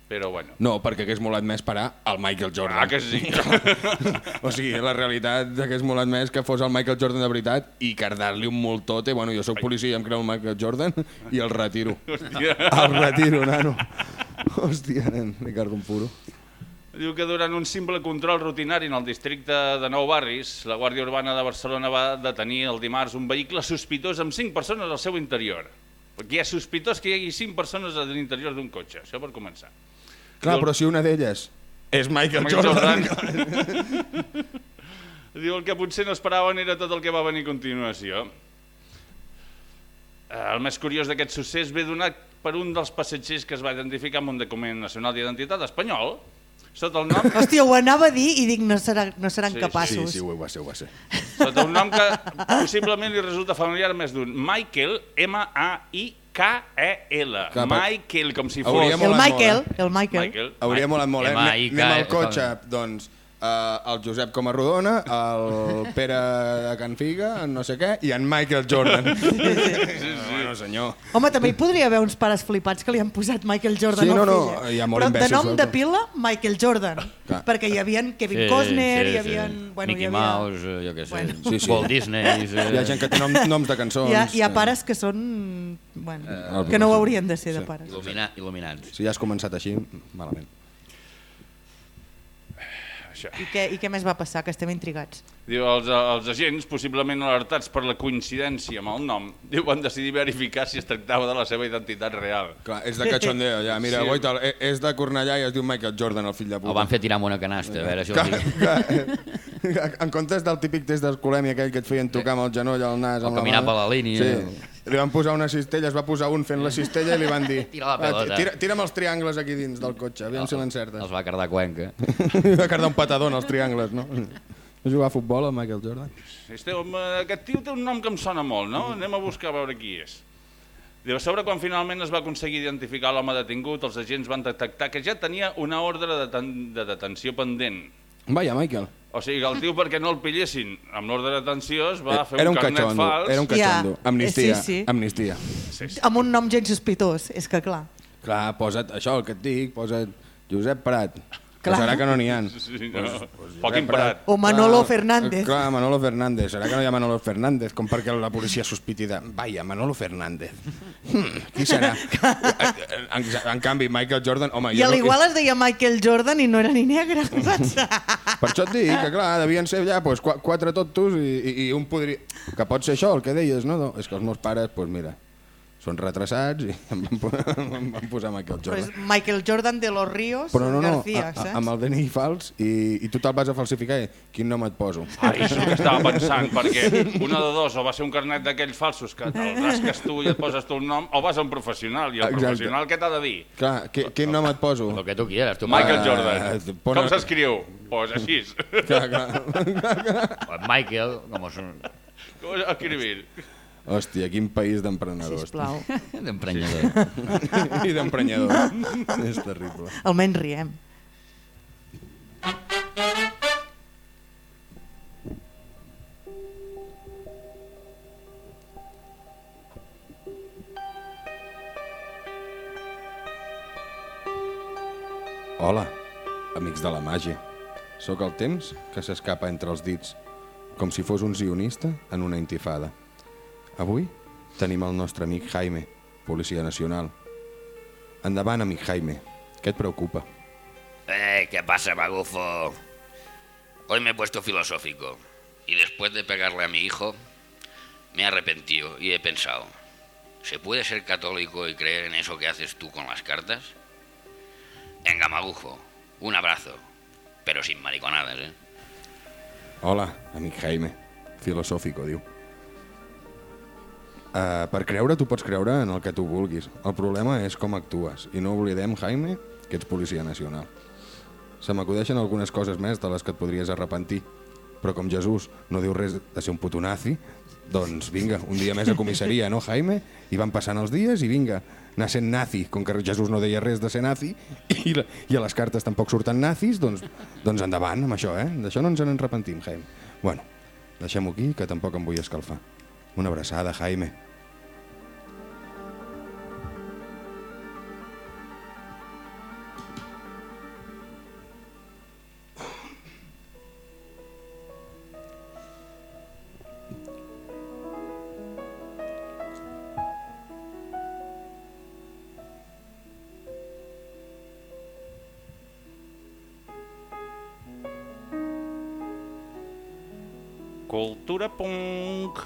Però bueno, No, perquè hagués molat més parar el Michael Jordan. ah, que sí. (laughs) O sigui, la realitat hagués molat més que fos el Michael Jordan de veritat i cardar-li un multote. Bueno, jo sóc policia i em creu el Michael Jordan (laughs) i el retiro. Hòstia. El retiro, nano. Hòstia, nen, li cargo un puro. Diu que durant un simple control rutinari en el districte de Nou Barris, la Guàrdia Urbana de Barcelona va detenir el dimarts un vehicle sospitós amb 5 persones al seu interior. Perquè és sospitós que hi hagi 5 persones a l'interior d'un cotxe, això per començar. Clar, Diu- però si una d'elles és Michael, Michael Jordan... (laughs) Diu el que potser no esperaven era tot el que va venir a continuació. Eh, El més curiós d'aquest succés ve donat per un dels passatgers que es va identificar amb un document nacional d'identitat espanyol, sota el nom Hòstia, ho anava a dir i dic no, serà, no seran Sí, sí, Sí, capaços. sí, ho va ser, ho va ser. sota un nom que possiblement li resulta familiar més d'un. Michael, M-A-I-K-E-L. Michael, com si fos... El Michael, molt, el Michael. Michael. Hauria molat molt, eh? Anem al eh, cotxe, doncs, uh, el Josep Comarrodona, el (laughs) Pere de Can Figa, no sé què, i en Michael Jordan. Sí, sí. Bueno, senyor. Home, també hi podria haver uns pares flipats que li han posat Michael Jordan Sí, no, no, fill. eh? hi ha molt Però de nom de pila, Michael Jordan. Clar. Perquè hi havia Kevin Costner, hi havia... Bueno, Mickey hi havia... Mouse, jo què sé, Bueno. Sí, sí. Walt Disney... Eh... Hi ha gent que té nom, noms de cançons. Hi ha, hi ha eh, pares que són... Bueno, el que no ho haurien de ser de Sí. pares. Il·lumina, il·luminats. Si ja has començat així, malament. Això. I què, I què més va passar, que estem intrigats? Diu, els, els agents, possiblement alertats per la coincidència amb el nom, diu, van decidir verificar si es tractava de la seva identitat real. Clar, és de cachondeo, ja. Mira, Sí. Goital, e- és de Cornellà i es diu Michael Jordan, el fill de puta. El van fer tirar amb una canasta, a veure si Clar, el clar, en comptes del típic test d'escolèmia aquell que et feien tocar amb el genoll al nas... O caminar per la línia. Sí. Li van posar una cistella, es va posar un fent la cistella i li van dir... (laughs) Tira la "Va, pelota." Tira, tira'm els triangles aquí dins del cotxe, aviam si l'encertes. Els va cardar Cuenca. (laughs) va cardar un patador en els triangles, no? Va jugar a futbol, el Michael Jordan? Este home, aquest tio té un nom que em sona molt, no? Anem a buscar a veure qui és. Diu, a sobre, quan finalment es va aconseguir identificar l'home detingut, els agents van detectar que ja tenia una ordre de, deten de detenció pendent. Vaya, Michael. O sigui, que el tio, perquè no el pillessin amb l'ordre de detenció, es va fer Eh, era un un carnet cachondo, fals. era un cachondo. Ja, Amnistia, sí, sí. amnistia. Sí, sí. Amb un nom gens sospitós, és que clar. Clar, posa't això, el que et dic, posa't Josep Prat. Clar. Serà que no n'hi ha. Sí, no. Poc imparat. O Manolo Fernández. Clar, Manolo Fernández. Serà que no hi ha Manolo Fernández, com perquè la policia sospiti de... Vaya, Manolo Fernández. Hmm, qui serà? en, en canvi, Michael Jordan... Home, I a no- l'igual es deia Michael Jordan i no era ni negre, saps? (laughs) Per això et dic que, clar, devien ser ja pues, qu quatre tontos i, i, i un podria... Que pot ser això, el que deies, no? no és que els meus pares, doncs pues mira, són retrasats i (laughs) em van, em van posar Michael Però és Jordan. Michael Jordan de los Ríos Però no, no, García, a, a, saps? amb el DNI fals i, i tu te'l vas a falsificar. eh? Quin nom et poso? Ai, és el que estava (laughs) pensant, perquè una de dos, o va ser un carnet d'aquells falsos que el rasques tu i et poses tu un nom, o vas a un professional, i el Exacte. professional què t'ha de dir? Clar, qui, quin nom et poso? Lo que tu quieras, tu Michael Ah, Jordan. pon- Com s'escriu? Pues així. Clar, clar. Pues Michael, como son Com escrivir? Hòstia, quin país d'emprenedors. Sisplau. (laughs) d'emprenyador. I d'emprenyadors. És terrible. Almenys riem. Hola, amics de la màgia. Sóc el temps que s'escapa entre els dits, com si fos un sionista en una intifada. Avui tenim el nostre amic Jaime, policia nacional. Endavant, amic Jaime. Què et preocupa? Eh, ¿qué pasa, magufo? Hoy me he puesto filosófico y después de pegarle a mi hijo, me he arrepentido y he pensado, ¿se puede ser católico y creer en eso que haces tú con las cartas? Venga, magufo, un abrazo, pero sin mariconadas, ¿eh? Hola, amic Jaime. Filosòfico, diu. Uh, per creure, tu pots creure en el que tu vulguis. El problema és com actues. I no oblidem, Jaime, que ets policia nacional. Se m'acudeixen algunes coses més de les que et podries arrepentir. Però com Jesús no diu res de ser un puto nazi, doncs vinga, un dia més a comissaria, no, Jaime? I van passant els dies i vinga, anar sent nazi, com que Jesús no deia res de ser nazi, i, la- i a les cartes tampoc surten nazis, doncs, doncs endavant amb això, eh? D'això no ens en arrepentim, Jaime. Bueno, deixem-ho aquí, que tampoc em vull escalfar. Una abraçada, Jaime. Cultura punk.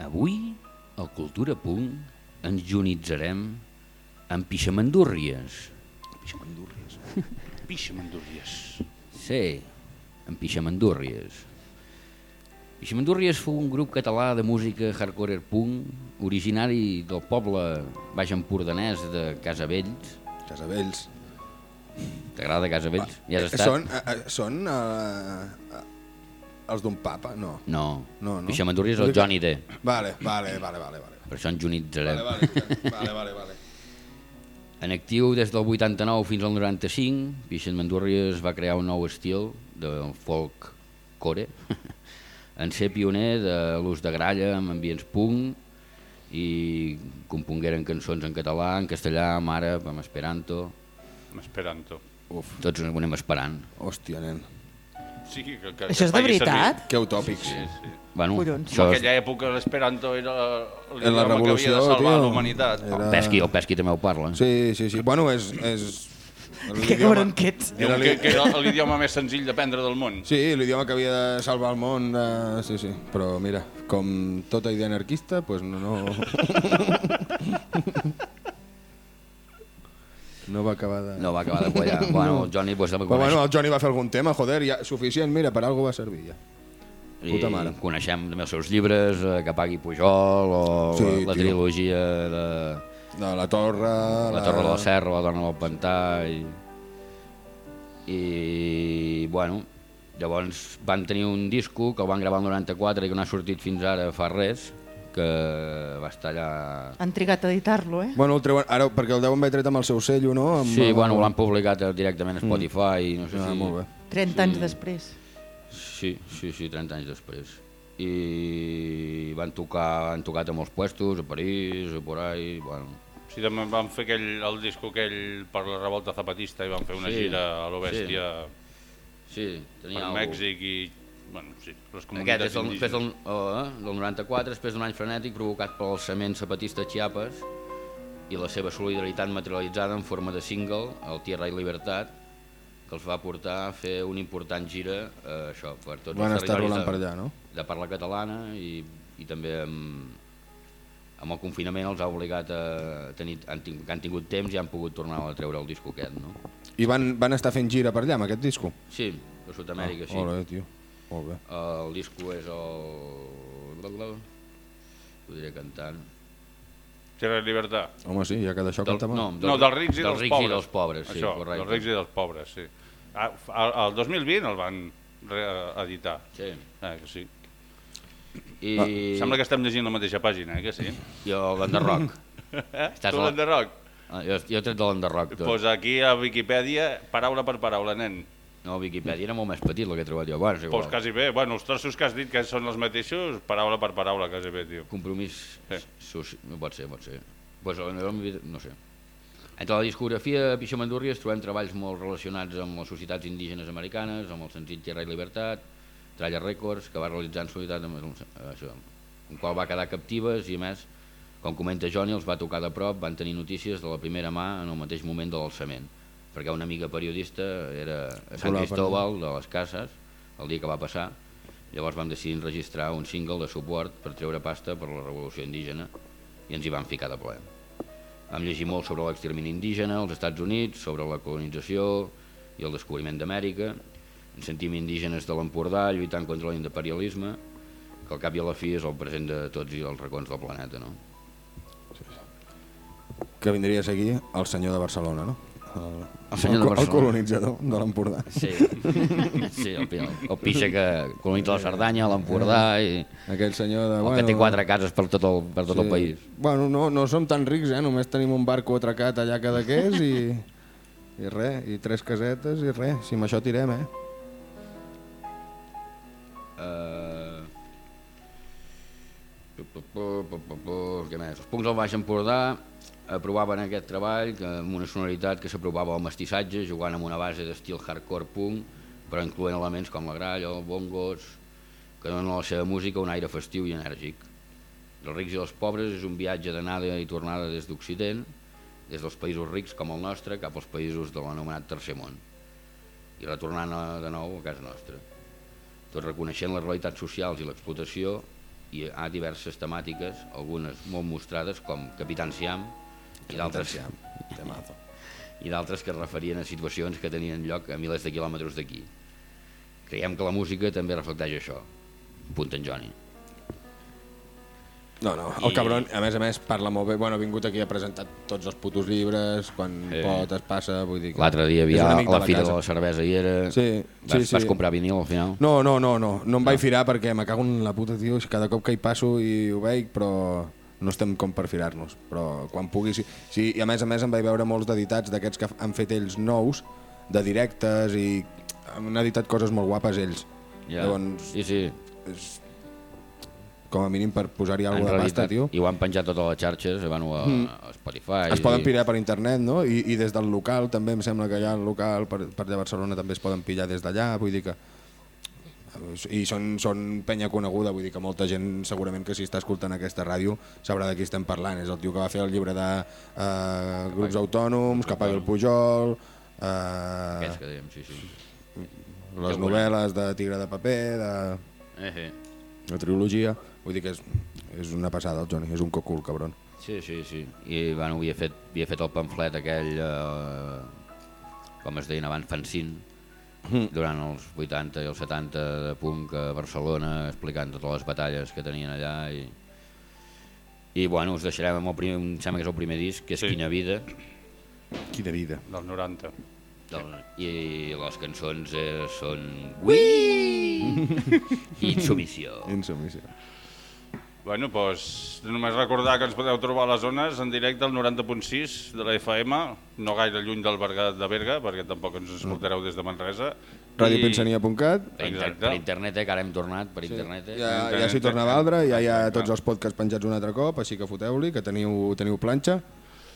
Avui, al Cultura Punt, ens junitzarem amb pixamandúrries. Pixamandúrries. (laughs) Pixamandúrries. Sí, amb pixamandúrries. Pixamandúrries fou un grup català de música hardcore punk, originari del poble baix empordanès de Casavells. Casavells. T'agrada Casavells? Ja has Eh, estat? Són, eh, eh, són uh, uh, els d'un papa? No. No. No, no. Pixamandúrries el Johnny D. Vale, vale, vale, vale. vale. Per això ens junitzarem. Vale, vale, vale, vale, vale. (laughs) En actiu des del 89 fins al 95, Pixen Mandúrries va crear un nou estil de folk core, (laughs) en ser pioner de l'ús de gralla amb ambients punk i compongueren cançons en català, en castellà, en àrab, en esperanto. Esperanto. Uf. Tots ho anem esperant. Hòstia, nen. Sí, que, que, Això és de veritat? Que utòpics. Sí, sí. Bueno, Collons. En aquella època l'esperanto era En la l'idioma que havia revolució, de salvar l'humanitat. Era- el Pesqui, el Pesqui també ho parla. Sí, sí, sí. Bueno, és, és, (laughs) Que cabron que ets. Diuen que, que era l'idioma més senzill d'aprendre del món. Sí, l'idioma que havia de salvar el món, eh, sí, sí. Però mira, com tota idea anarquista, pues no... No, (laughs) no va acabar de... No va acabar de quallar. (laughs) Bueno, el Johnny pues, el Però bueno, el Johnny va fer algun tema, joder, ja, suficient, mira, per algo va servir ja. I Puta mare. coneixem també els seus llibres, eh, Que pagui Pujol, o Sí, la, la tio. trilogia de De la Torre... La Torre de la Serra, La Dona del Pantà... I, i bueno, llavors van tenir un disco que el van gravar el 94 i que no ha sortit fins ara fa res, que va estar allà... Han trigat a editar-lo, eh? Bueno, el treuen, ara, perquè el deuen haver tret amb el seu cello, no? Amb, Sí, bueno, l'han publicat directament a Spotify, no sé Ah, si... molt bé. 30 anys després. Sí, sí, sí, 30 anys després. I van tocar, han tocat a molts puestos, a París, a por ahí, bueno... Sí, també van fer aquell, el disco aquell per la revolta zapatista i van fer una Sí, gira a lo bèstia Sí, tenia per. Mèxic i... Bueno, sí, les Aquest comunitats és del, després indígenes. del, oh, eh, del 94, després d'un any frenètic provocat pel alçament zapatista a Chiapas i la seva solidaritat materialitzada en forma de single, el Tierra i Libertat, que els va portar a fer una important gira eh, això, per tots Van els estar territoris de, per allà, no? de parla catalana i, i també amb, amb el confinament els ha obligat a tenir, han, tingut, que han tingut temps i han pogut tornar a treure el disco aquest, no? I van, van estar fent gira per allà, amb aquest disco? Sí, a Sud-amèrica, ah, sí. Bé, tio. Molt bé. El disco és el... Ho diré cantant. Tierra i Libertat. Home, sí, ja que d'això Del- cantava. no, No, dels rics i dels dels, rics i pobres. dels pobres, sí, Això, correcte. dels rics i dels pobres, sí. Ah, el, el 2020 el van reeditar. Sí. Ah, que sí. I... Ah, sembla que estem llegint la mateixa pàgina, eh, que sí? (laughs) Jo, l'Enderrock. Eh? Estàs Tu la- l'Enderrock? Ah, jo, jo he tret de l'Enderrock. tot. Pues aquí a Viquipèdia, paraula per paraula, nen. No, Wikipedia era molt més petit el que he trobat jo. Igual. Pues quasi bé. Bueno, els trossos que has dit que són els mateixos, paraula per paraula, quasi bé, tio. Compromís Sí. soci... no pot ser, pot ser. Pues, no sé. Entre la discografia de Pixamandurri trobem treballs molt relacionats amb les societats indígenes americanes, amb el senzill Tierra i Libertat, Tralla Records, que va realitzar en solidaritat amb amb això, amb qual va quedar captives i més, com comenta Johnny, els va tocar de prop, van tenir notícies de la primera mà en el mateix moment de l'alçament, perquè una amiga periodista era a Sant Cristóbal de les Cases, el dia que va passar, llavors vam decidir registrar un single de suport per treure pasta per la revolució indígena i ens hi vam ficar de ple. Vam llegir molt sobre l'extermini indígena als Estats Units, sobre la colonització i el descobriment d'Amèrica. Ens sentim indígenes de l'Empordà lluitant contra l'imperialisme, que al cap i a la fi és el present de tots i els racons del planeta, no? Que vindria a seguir el senyor de Barcelona, no? El, El senyor de co- Barcelona. El colonitzador de l'Empordà. Sí, sí el, pi- el pixa que colonitza la Cerdanya, l'Empordà i Aquell senyor de... el que té quatre cases per tot el, per tot el país. Bueno, no, no som tan rics, eh? Només tenim un barco atracat allà cada qués i... I res, i tres casetes i res. Si amb això tirem, eh? Uh... Què més? Els punts del Baix Empordà aprovaven aquest treball que, amb una sonoritat que s'aprovava al mestissatge, jugant amb una base d'estil hardcore punk, però incloent elements com la gralla, bongos, que donen a la seva música un aire festiu i enèrgic. Els rics i els pobres és un viatge d'anada i tornada des d'Occident, des dels països rics com el nostre cap als països de l'anomenat Tercer Món, i retornant de nou a casa nostra tot reconeixent les realitats socials i l'explotació i hi ha diverses temàtiques, algunes molt mostrades com Capitán Siam i d'altres i d'altres que es referien a situacions que tenien lloc a milers de quilòmetres d'aquí. Creiem que la música també reflecteix això. Punt en Johnny. No, no, el I- cabron, a més a més, parla molt bé. Bueno, ha vingut aquí, ha presentat tots els putos llibres, quan Sí. pot es passa, vull dir... que L'altre dia havia la, de fira casa. de la cervesa i era... Sí, vas, sí, sí. vas comprar vinil al final? No, no, no, no, no em vaig firar perquè me cago en la puta, tio, cada cop que hi passo i ho veig, però no estem com per firar-nos, però quan pugui... Sí, sí, i a més a més em vaig veure molts d'editats d'aquests que han fet ells nous, de directes i han editat coses molt guapes ells. Ja. Llavors, Sí, sí. és, com a mínim per posar-hi alguna de pasta, tio. I ho han penjat totes les xarxes, bueno, a, a Spotify. Es poden pillar per internet, no? I, I des del local també em sembla que ha el local per, per allà a Barcelona també es poden pillar des d'allà, vull dir que i són, són penya coneguda, vull dir que molta gent segurament que si està escoltant aquesta ràdio sabrà de qui estem parlant, és el tio que va fer el llibre de eh, grups autònoms, que pagui el Pujol, Uh, Aquests que dèiem, sí, sí. les Que novel·les de Tigre de Paper, de, Eh, eh. De trilogia. Vull dir que és, és una passada, el Johnny, és un cocul, cabron. Sí, sí, sí. I bueno, havia fet, havia fet el pamflet aquell, eh, com es deien abans, fanzine, Mm. durant els 80 i els 70 de punk a Barcelona, explicant totes les batalles que tenien allà. I, i bueno, us deixarem amb el primer, em sembla que és el primer disc, que és Sí. Quina vida, Quina vida. Del 90. del, i les cançons eh, són Wii (laughs) i Insumissió. Insumissió. Bueno, doncs només recordar que ens podeu trobar a les zones en directe al 90.6 de la FM, no gaire lluny del Berga de Berga, perquè tampoc ens escoltareu des de Manresa. Radiopensania.cat inter Exacte. per internet, eh, que ara hem tornat per internet. Eh? Ja, ja s'hi torna a valdre, ja hi ha tots els podcasts penjats un altre cop, així que foteu-li, que teniu, teniu planxa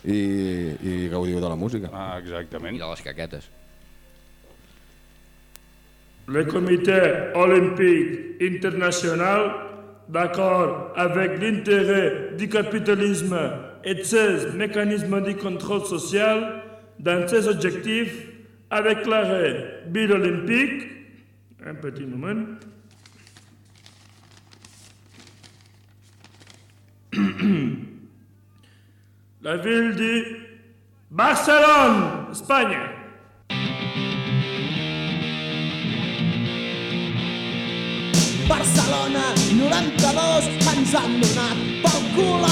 i, i gaudiu de la música. Ah, exactament. I de les caquetes. Le comité olympique international, d'accord avec l'intérêt du capitalisme et de ses mécanismes de contrôle social, dans ses objectifs, avec l'arrêt Bill olympique, un petit moment, (coughs) la ville de Barcelone, Espagne. Barcelona 92 ens han donat pel cul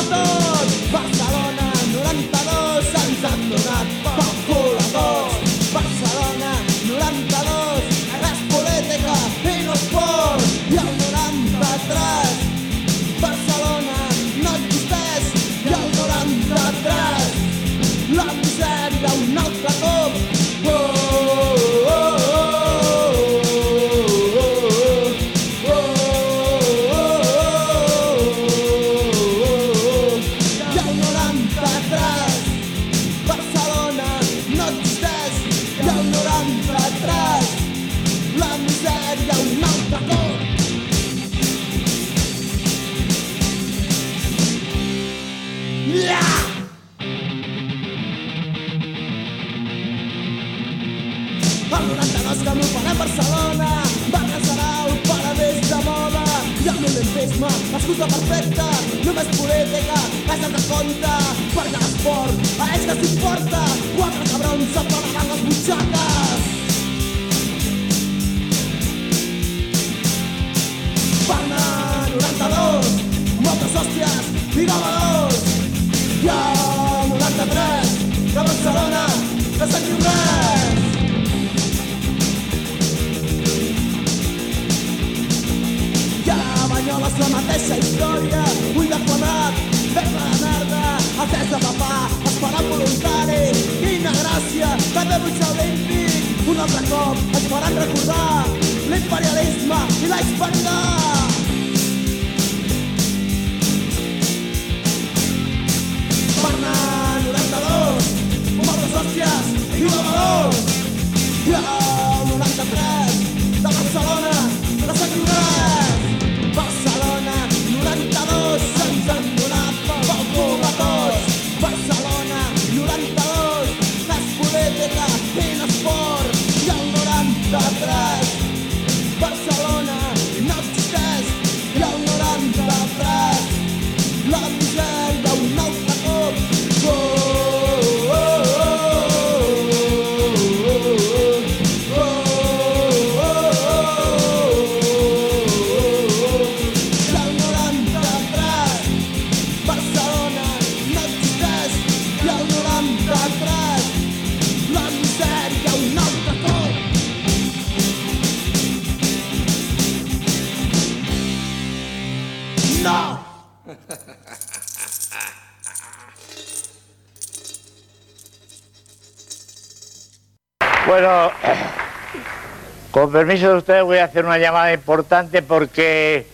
con permiso de ustedes voy a hacer una llamada importante porque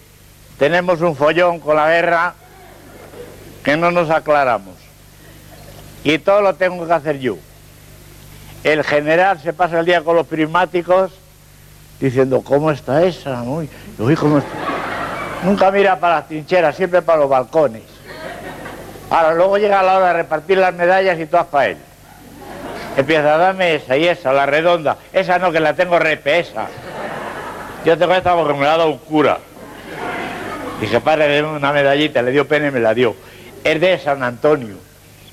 tenemos un follón con la guerra que no nos aclaramos. Y todo lo tengo que hacer yo. El general se pasa el día con los prismáticos diciendo, ¿cómo está esa? Uy, ¿cómo? Nunca mira para las trincheras, siempre para los balcones. Ahora, luego llega la hora de repartir las medallas y todas para él. Empieza, dame esa y esa, la redonda. Esa no, que la tengo repesa. Yo tengo esta porque me la ha dado un cura. Dije, padre, deme una medallita, le dio pena y me la dio. Es de San Antonio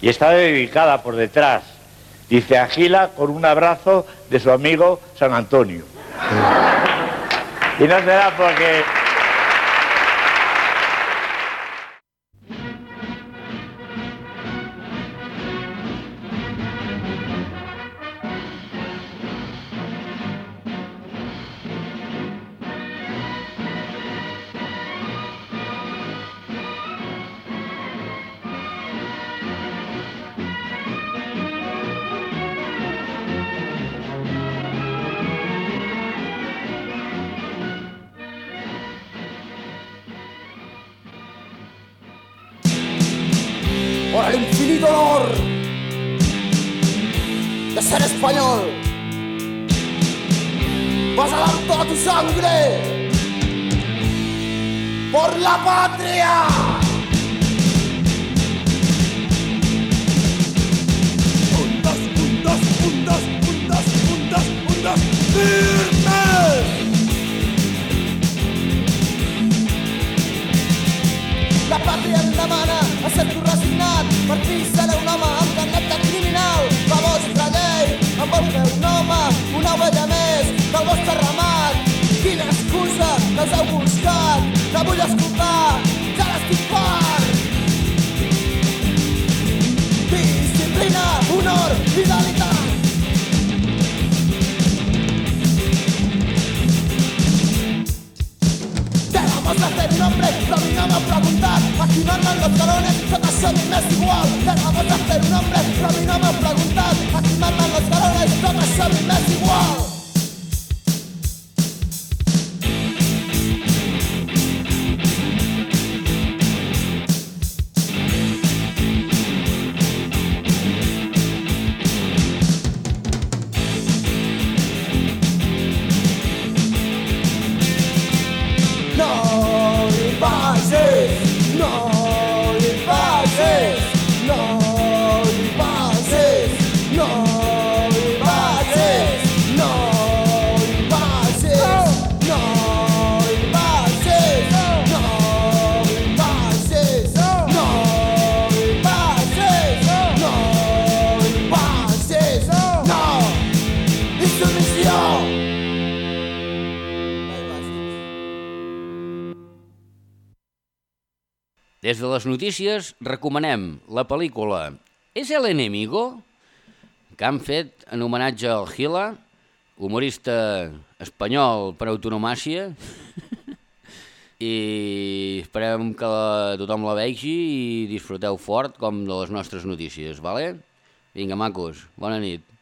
y está dedicada por detrás. Dice, agila con un abrazo de su amigo San Antonio. Y no será porque... la vull escoltar, ja l'estic. Disciplina, honor, fidelitat, hacer un hombre? Dominado preguntar a quien andan los varones cada semi me es igual. Dejamos de hacer un hombre? Dominado preguntar a quien andan los varones cada semi me es igual. Des de les notícies recomanem la pel·lícula És el enemigo? que han fet en homenatge al Gila, humorista espanyol per autonomàcia, i esperem que la, tothom la vegi i disfruteu fort com de les nostres notícies, vale? Vinga, macos, bona nit.